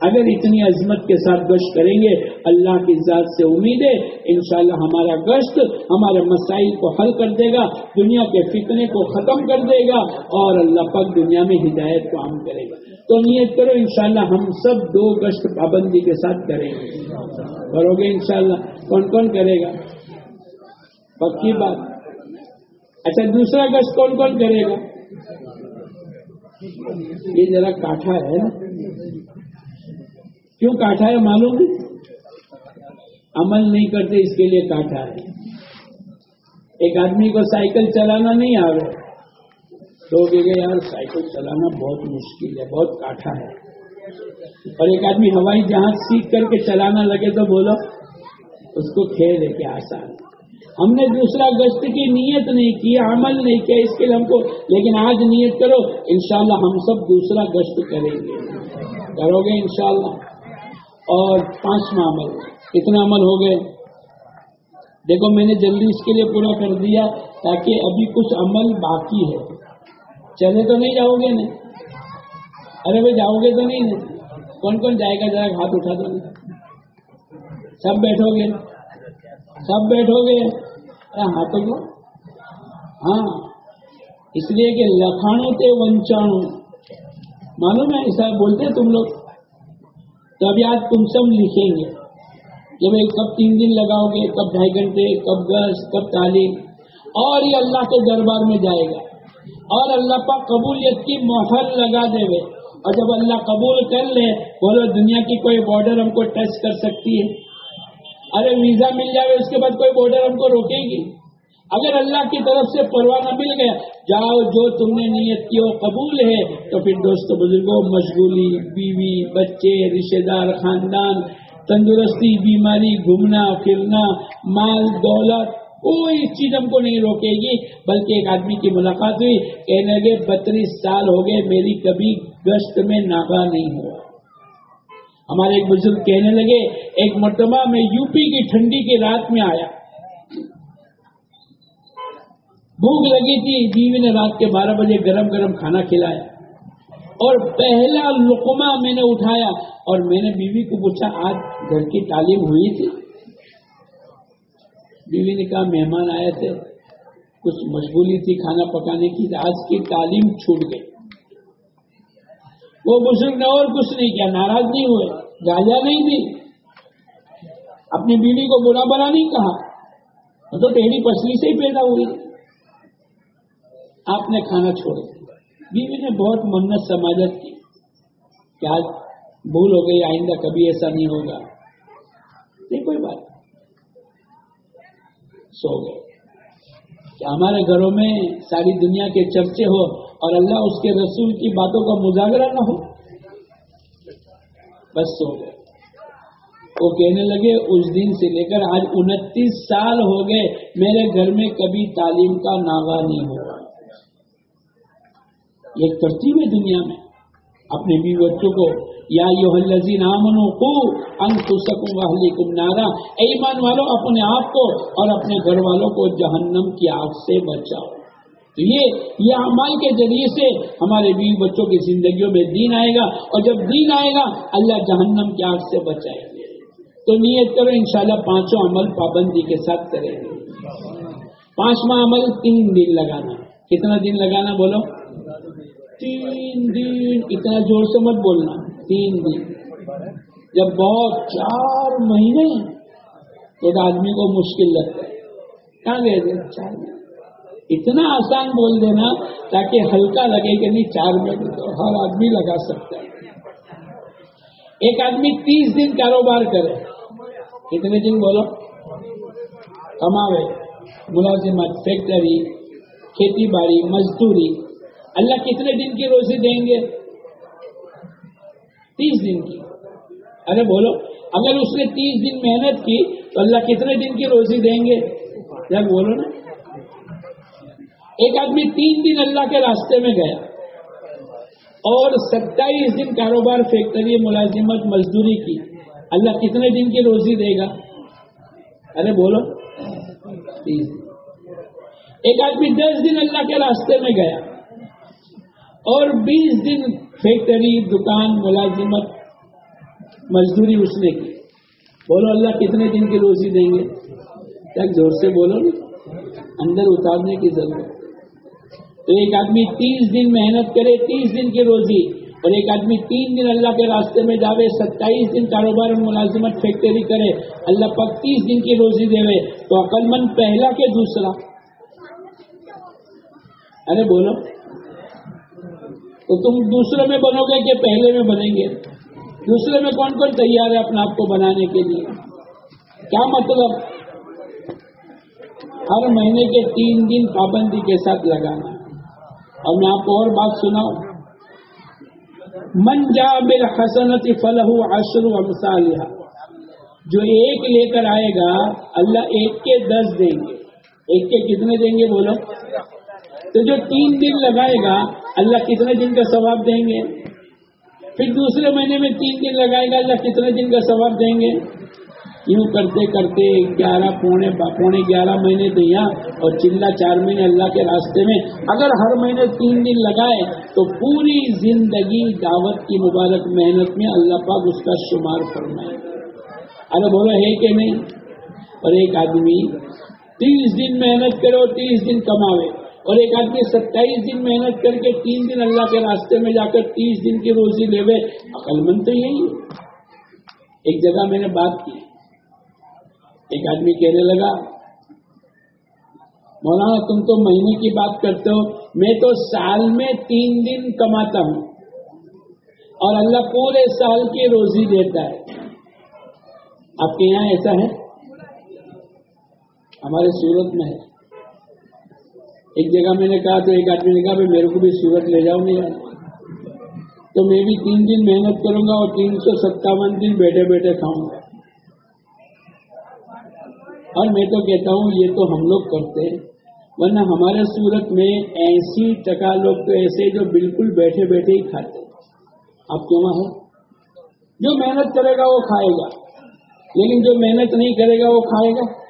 اگر اتنی عظمت کے ساتھ گشت کریں گے، اللہ کی ذات سے امید ہے، انشاءاللہ ہمارا گشت ہمارے مسائل کو حل کر دے گا، دنیا کے فتنے کو ختم کر دے گا اور اللہ پاک دنیا میں ہدایت کو عام کرے گا۔ تو نیت کرو، انشاءاللہ ہم سب دو گشت پابندی کے ساتھ کریں گے۔ کرو گے انشاءاللہ۔ کون کون کرے گا؟ پکی بات۔ اچھا دوسرا گشت کون کون کرے گا؟ یہ ذرا کاٹھا ہے نا۔ کیوں کاٹا ہے معلوم عمل نہیں کرتے، اس کے لیے کاٹا ہے۔ ایک آدمی کو سائیکل چلانا نہیں آ رہا تو کہ یار، سائیکل چلانا بہت مشکل ہے، بہت کاٹا ہے۔ اور ایک آدمی ہوائی جہاز سیکھ کر کے چلانا لگے تو بولو، اس کو کھیل ہے کہ آسان۔ ہم نے دوسرا گشت کی نیت نہیں کی، عمل نہیں کیا، اس کے لیے ہم کو، لیکن آج نیت کرو، انشاءاللہ ہم سب دوسرا گشت کریں گے۔ کرو گے انشاءاللہ۔ اور پانچواں عمل. کتنا عمل ہو گئے؟ دیکھو، میں نے جلدی اس کے لیے پورا کر دیا تاکہ ابھی کچھ عمل باقی ہے۔ چلے تو نہیں جاؤ گے نا؟ ارے بھائی، جاؤ گے تو نہیں نا؟ کون کون جائے گا؟ ذرا ہاتھ اٹھا دو۔ سب بیٹھو گے۔ سب بیٹھو گے۔ ارے ہاتھوں کو ہاں۔ اس لیے کہ لکھاڑوں کے ونچاڑوں معلوم ہے ایسا بولتے تم لوگ۔ تو ابھی آج تم سب لکھیں گے کہ بھائی کب تین دن لگاؤ گے کب ڈھائی گھنٹے کب گز کب تعلیم اور یہ اللہ کے دربار میں جائے گا۔ اور اللہ پاک قبولیت کی محل لگا دے گے اور جب اللہ قبول کر لے بولو دنیا کی کوئی بارڈر ہم کو ٹچ کر سکتی ہے۔ ارے ویزا مل جائے، اس کے بعد کوئی بارڈر ہم کو روکے گی۔ اگر اللہ کی طرف سے پروانہ مل گیا، جاؤ جو تم نے نیت کی وہ قبول ہے، تو پھر دوست بزرگوں مشغولی، بیوی، بچے رشتے دار، خاندان، تندرستی، بیماری، گھومنا، پھرنا، مال، دولت، کوئی چیز ہم کو نہیں روکے گی، بلکہ ایک آدمی کی ملاقات ہوئی، کہنے لگے، بتیس سال ہو گئے، میری کبھی گشت میں ناگا نہیں ہوا۔ ہمارے ایک بزرگ کہنے لگے، ایک مرتبہ میں یو پی کی ٹھنڈی کی رات میں آیا۔ بھوک لگی تھی، بیوی نے رات کے بارہ بجے گرم گرم کھانا کھلایا۔ اور پہلا لقمہ میں نے اٹھایا اور میں نے بیوی کو پوچھا، آج گھر کی تعلیم ہوئی تھی؟ بیوی نے کہا، مہمان آئے تھے۔ کچھ مشغولی تھی کھانا پکانے کی، آج کی تعلیم چھوٹ گئی۔ وہ بزرگ نے اور کچھ نہیں کیا، ناراض نہیں ہوئے گاجا نہیں دی اپنی بیوی کو برا بنا نہیں کہا۔ تو ٹیڑھی پسلی سے ہی پیدا ہوئی۔ آپ نے کھانا چھوڑا بیوی نے بہت منت سماجت کی کہ آج بھول ہو گئی، آئندہ کبھی ایسا نہیں ہوگا۔ نہیں کوئی بات سو گئے۔ کہ ہمارے گھروں میں ساری دنیا کے چرچے ہو اور اللہ اس کے رسول کی باتوں کا مظاہرہ نہ ہو۔ بس سو گئے۔ وہ کہنے لگے، اس دن سے لے کر آج انتیس سال ہو گئے، میرے گھر میں کبھی تعلیم کا ناغا نہیں ہوا۔ ایک ترتیب ہے دنیا میں۔ اپنے بھی بچوں کو، یا یو حلزین کو کم نارا۔ ایمان والوں اپنے آپ کو اور اپنے گھر والوں کو جہنم کی آگ سے بچاؤ۔ تو یہ یہ امال کے ذریعے سے ہمارے بیوی بچوں کی زندگیوں میں دین آئے گا۔ اور جب دین آئے گا، اللہ جہنم کی آگ سے بچائے گا۔ تو نیت کرو، انشاءاللہ پانچوں عمل پابندی کے ساتھ کریں گے۔ پانچواں عمل، تین دن لگانا۔ کتنا دن لگانا بولو؟ تین دن اتنا زور سے مت بولنا، تین دن۔ جب بہت چار مہینے تو آدمی کو مشکل لگتا ہے، کہاں گئے تھے؟ چار مہینے۔ اتنا آسان بول دینا تاکہ ہلکا لگے کہ نہیں، چار مہینے تو ہر آدمی لگا سکتا ہے۔ ایک آدمی تیس دن کاروبار کرے، کتنے دن بولو؟ کماوے، ملازمت، فیکٹری، کھیتی باڑی، مزدوری اللہ کتنے دن کی روزی دیں گے؟ تیس دن کی۔ ارے بولو، اگر اس نے تیس دن محنت کی تو اللہ کتنے دن کی روزی دیں گے؟ یا بولو نا۔ ایک آدمی تین دن اللہ کے راستے میں گیا اور ستائیس دن کاروبار فیکٹری، ملازمت، مزدوری کی۔ اللہ کتنے دن کی روزی دے گا؟ ارے بولو۔ تیس دن۔ ایک آدمی دس دن اللہ کے راستے میں گیا اور بیس دن فیکٹری، دکان، ملازمت، مزدوری اس نے کی۔ بولو اللہ کتنے دن کی روزی دیں گے؟ کیا زور سے بولو نا؟ اندر اتارنے کی ضرورت۔ تو ایک آدمی تیس دن محنت کرے، تیس دن کی روزی، اور ایک آدمی تین دن اللہ کے راستے میں جاوے، ستائیس دن کاروبار اور ملازمت فیکٹری کرے، اللہ پاک تیس دن کی روزی دے تو عقل مند پہلا کے دوسرا؟ ارے بولو۔ تو تم دوسرے میں بنو گے کہ پہلے میں بنیں گے؟ دوسرے میں کون کون تیار ہے اپنے آپ کو بنانے کے لیے؟ کیا مطلب؟ ہر مہینے کے تین دن پابندی کے ساتھ لگانا۔ اور میں آپ کو اور بات سناؤں۔ من جا میرا حسنت فلح اشر امسالیہ جو ایک لے کر آئے گا، اللہ ایک کے دس دیں گے۔ ایک کے کتنے دیں گے بولو؟ تو جو تین دن لگائے گا اللہ کتنے دن کا ثواب دیں گے؟ پھر دوسرے مہینے میں تین دن لگائے گا، اللہ کتنے دن کا ثواب دیں گے؟ یوں کرتے کرتے گیارہ، پونے پونے گیارہ مہینے دیا اور چلا چار مہینے اللہ کے راستے میں۔ اگر ہر مہینے تین دن لگائے تو پوری زندگی دعوت کی مبارک محنت میں اللہ پاک اس کا شمار فرمائے۔ ارے بولو ہے کہ نہیں؟ اور ایک آدمی تیس دن محنت کرو، تیس دن کماوے۔ اور ایک آدمی ستائیس دن محنت کر کے تین دن اللہ کے راستے میں جا کر تیس دن کی روزی لے ہوئے، عقل مند تو یہی ایک جگہ میں نے بات کی۔ ایک آدمی کہنے لگا، مولانا تم تو مہینے کی بات کرتے ہو، میں تو سال میں تین دن کماتا ہوں۔ اور اللہ پورے سال کی روزی دیتا ہے۔ آپ کے یہاں ایسا ہے؟ ہمارے سورت میں ہے۔ ایک جگہ میں نے کہا تو ایک آدمی نے کہا میرے کو بھی سورت لے جاؤ نہیں تو میں بھی تین دن محنت کروں گا اور تین سو ستاون دن بیٹھے بیٹھے کھاؤں گا۔ اور میں تو کہتا ہوں یہ تو ہم لوگ کرتے ہیں، ورنہ ہمارے سورت میں ایسی ٹکا لوگ تو ایسے جو بالکل بیٹھے بیٹھے ہی کھاتے آپ کیوں ہے جو محنت کرے گا وہ کھائے گا، لیکن جو محنت نہیں کرے گا وہ کھائے گا۔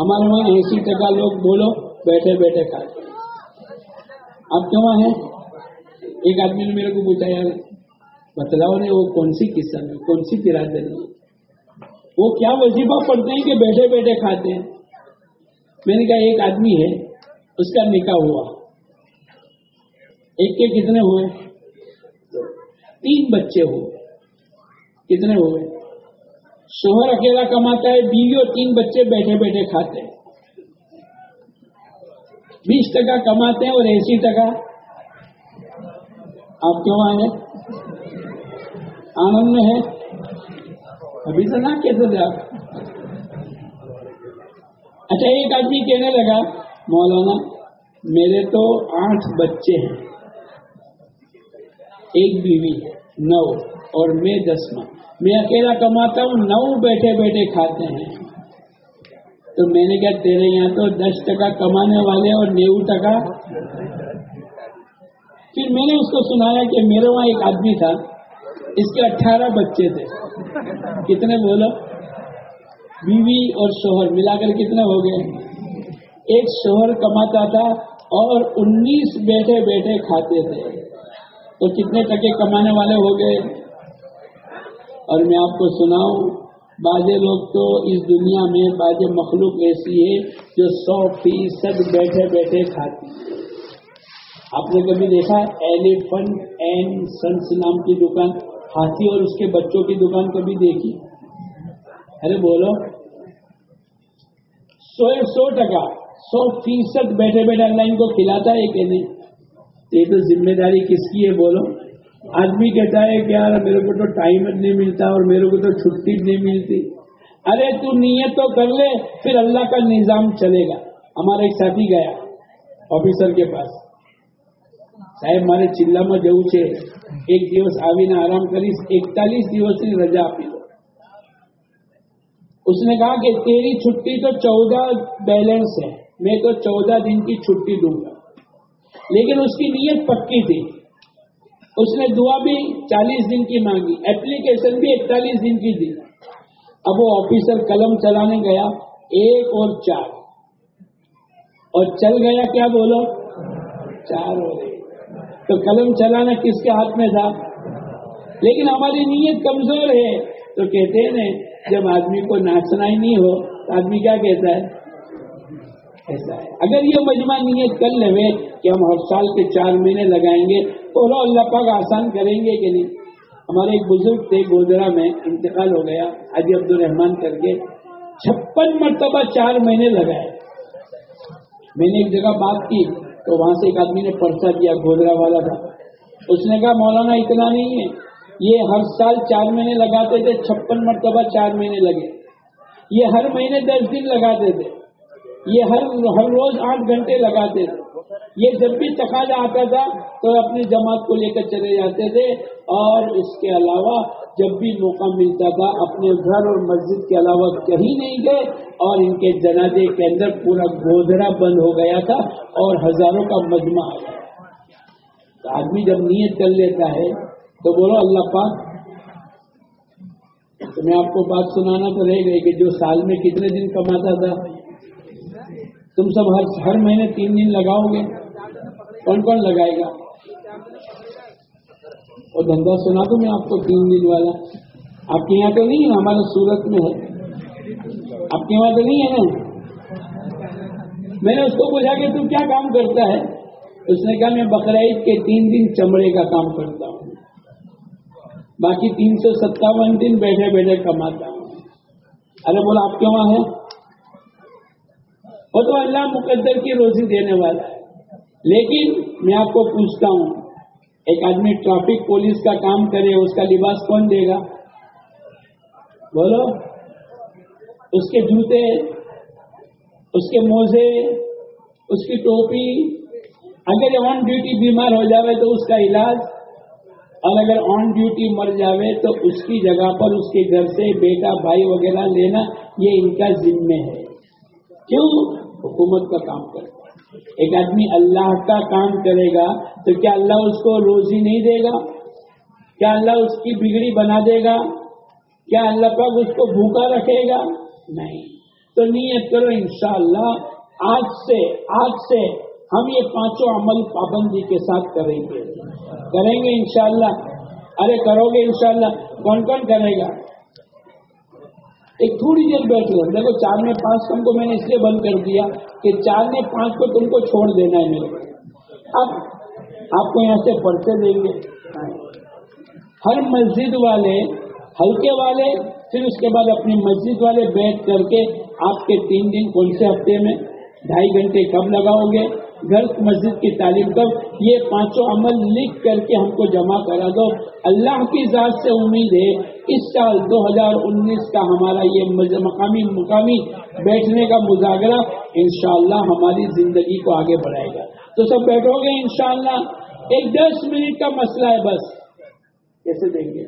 ہمارے وہاں اسی ٹکا لوگ بولو، بیٹھے بیٹھے کھاتے اب کیوں ہے ایک آدمی نے میرے کو پوچھا، یار، بتلاؤ نے وہ کون سی قسم ہے کون سی برادری وہ کیا وظیفہ پڑھتے ہیں کہ بیٹھے بیٹھے کھاتے ہیں؟ میں نے کہا، ایک آدمی ہے، اس کا نکاح ہوا۔ ایک کے کتنے ہوئے؟ تین بچے ہوئے۔ کتنے ہوئے؟ شوہر اکیلا کماتا ہے، بیوی اور تین بچے بیٹھے بیٹھے کھاتے ہیں۔ بیس ٹکا کماتے ہیں اور اسی ٹکا۔ آپ کیوں آئے آنند میں ہے ابھی تو نہ کہتے تھے آپ۔ اچھا ایک آدمی کہنے لگا، مولانا، میرے تو آٹھ بچے ہیں۔ ایک بیوی ہے، نو، اور میں دسواں میں اکیلا کماتا ہوں، نو بیٹھے بیٹھے کھاتے ہیں۔ تو میں نے کہا، تیرے یہاں تو دس ٹکا کمانے والے اور نیو ٹکا۔ پھر میں نے اس کو سنایا کہ میرے وہاں ایک آدمی تھا، اس کے اٹھارہ بچے تھے۔ کتنے بولو؟ بیوی اور شوہر، ملا کر کتنے ہو گئے؟ ایک شوہر کماتا تھا اور انیس بیٹھے بیٹھے کھاتے تھے۔ تو کتنے ٹکے کمانے والے ہو گئے؟ اور میں آپ کو سناؤں بعض لوگ تو اس دنیا میں بعض مخلوق ایسی ہے جو سو فیصد بیٹھے بیٹھے کھاتی آپ نے کبھی دیکھا ایلیفنٹ اینڈ سنس نام کی دکان، ہاتھی اور اس کے بچوں کی دکان کبھی دیکھی؟ ارے بولو۔ سو سو ٹکا، سو فیصد بیٹھے بیٹھے اللہ ان کو کھلاتا ہے کہ نہیں؟ یہ تو ذمہ داری کس کی ہے بولو؟ آدمی کہتا ہے کہ یار میرے کو تو ٹائم نہیں ملتا اور میرے کو تو چھٹی نہیں ملتی ارے تو نیت تو کر لے پھر اللہ کا نظام چلے گا ہمارا ایک ساتھی گیا آفیسر کے پاس صاحب مارے چلا میں جاؤ છે એક દિવસ આવીને આરામ કરીશ એકતાલીસ દિવસની રજા આપી દો اس نے کہا کہ تیری چھٹی تو چودہ بیلنس ہے میں تو چودہ دن کی چھٹی دوں گا لیکن اس کی نیت پکی تھی اس نے دعا بھی چالیس دن کی مانگی اپلیکیشن بھی اکتالیس دن کی دی۔ اب وہ آفیسر قلم چلانے گیا، ایک اور چار۔ اور چل گیا کیا بولو؟ چار ہو گئے۔ تو قلم چلانا کس کے ہاتھ میں تھا؟ لیکن ہماری نیت کمزور ہے۔ تو کہتے ہیں نا، جب آدمی کو ناچنا ہی نہیں ہو تو آدمی کیا کہتا ہے؟ ایسا ہے۔ اگر یہ مجمع نیت کر لے کہ ہم ہر سال کے چار مہینے لگائیں گے۔ تو اللہ پاک آسان کریں گے کہ نہیں؟ ہمارے ایک بزرگ تھے گودرا میں انتقال ہو گیا حجی عبد الرحمان کر کے چھپن مرتبہ چار مہینے لگائے۔ میں نے ایک جگہ بات کی تو وہاں سے ایک آدمی نے پرچہ دیا گودرا والا تھا۔ اس نے کہا، مولانا، اتنا نہیں ہے۔ یہ ہر سال چار مہینے لگاتے تھے، چھپن مرتبہ چار مہینے لگے۔ یہ ہر مہینے دس دن لگاتے تھے۔ یہ ہر ہر روز آٹھ گھنٹے لگاتے تھے۔ یہ جب بھی تقاضا آتا تھا تو اپنی جماعت کو لے کر چلے جاتے تھے۔ اور اس کے علاوہ جب بھی موقع ملتا تھا، اپنے گھر اور مسجد کے علاوہ کہیں نہیں گئے۔ اور ان کے جنازے کے اندر پورا گودرا بند ہو گیا تھا اور ہزاروں کا مجمع آ گیا آدمی جب نیت کر لیتا ہے تو بولو، اللہ پاک، تو میں آپ کو بات سنانا تو رہ گئی کہ جو سال میں کتنے دن کماتا تھا؟ تم سب ہر ہر مہینے تین دن لگاؤ گے، کون کون لگائے گا؟ اور دھندا سنا تو میں آپ کو، تین دن والا۔ آپ کے یہاں تو نہیں ہے، ہمارے سورت میں ہے۔ آپ کے یہاں تو نہیں ہے نا؟ میں نے اس کو پوچھا کہ تم کیا کام کرتا ہے؟ اس نے کہا، میں بقرعید کے تین دن چمڑے کا کام کرتا ہوں۔ باقی تین سو ستاون دن بیٹھے بیٹھے کماتا ہوں۔ ارے بولا، آپ کیوں ہے؟ وہ تو اللہ مقدر کی روزی دینے والا ہے۔ لیکن میں آپ کو پوچھتا ہوں، ایک آدمی ٹریفک پولیس کا کام کرے، اس کا لباس کون دے گا؟ بولو۔ اس کے جوتے، اس کے موزے، اس کی ٹوپی۔ اگر آن ڈیوٹی بیمار ہو جاوے تو اس کا علاج۔ اور اگر آن ڈیوٹی مر جاوے تو اس کی جگہ پر اس کے گھر سے بیٹا، بھائی وغیرہ لینا، یہ ان کا ذمہ ہے۔ کیوں؟ حکومت کا کام کرے ایک آدمی اللہ کا کام کرے گا تو کیا اللہ اس کو روزی نہیں دے گا؟ کیا اللہ اس کی بگڑی بنا دے گا؟ کیا اللہ پاک اس کو بھوکا رکھے گا؟ نہیں۔ تو نیت کرو انشاءاللہ آج سے آج سے ہم یہ پانچوں عمل پابندی کے ساتھ کریں گے۔ کریں گے انشاءاللہ۔ ارے کرو گے انشاءاللہ۔ کون کون کرے گا؟ ایک تھوڑی دیر بیٹھ لو۔ دیکھو چار میں پانچ تم کو میں نے اس لیے بند کر دیا کہ چار میں پانچ کو تم کو چھوڑ دینا ہے میرے اب آپ کو یہاں سے پرچے دیں گے۔ ہر مسجد والے، ہلکے والے، پھر اس کے بعد اپنی مسجد والے بیٹھ کر کے آپ کے تین دن، کون سے ہفتے میں؟ ڈھائی گھنٹے کب لگاؤ گے؟ گھر مسجد کی تعلیم کر یہ پانچوں عمل لکھ کر کے ہم کو جمع کرا دو۔ اللہ کی ذات سے امید ہے، اس سال دو ہزار انیس کا ہمارا یہ مقامی مقامی بیٹھنے کا مذاکرہ انشاءاللہ ہماری زندگی کو آگے بڑھائے گا۔ تو سب بیٹھو گے انشاءاللہ۔ ایک دس منٹ کا مسئلہ ہے بس۔ کیسے دیں گے؟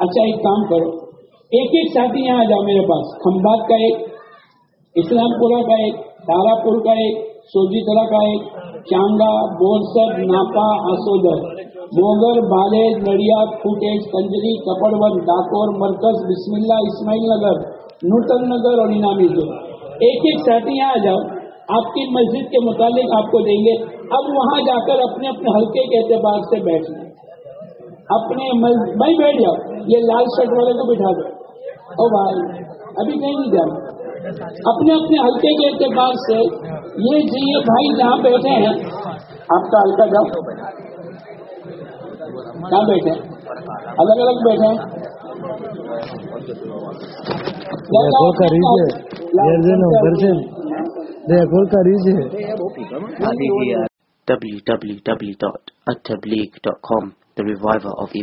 اچھا ایک کام کرو۔ ایک ایک ساتھی یہاں آ جاؤ میرے پاس۔ کھمبات کا ایک، اسلام پورا کا ایک۔ تارا پور کا ایک سوجی طرح کا ایک چانگا بورسر ناپا آسودر موگر بالج، نڑیا فوٹیج کنجری کپڑ ڈاکور، مرکز، بسم اللہ، اسماعیل نگر نوتن نگر اور انامی زور ایک ایک ساتھی یہاں آ جاؤ، آپ کی مسجد کے متعلق آپ کو دیں گے۔ اب وہاں جا کر اپنے اپنے ہلکے کے اعتبار سے بیٹھ لیں اپنے بھائی بیٹھ جاؤ، یہ لال شرٹ والے کو بٹھا دو۔ او بھائی، ابھی کہیں نہیں جانا۔ اپنے اپنے ہلکے کے اعتبار سے یہ جی بھائی جہاں بیٹھے ہیں۔ آپ کا ہلکا جاؤ۔ کہاں بیٹھے۔ الگ الگ بیٹھے www.attableek.com The Reviver of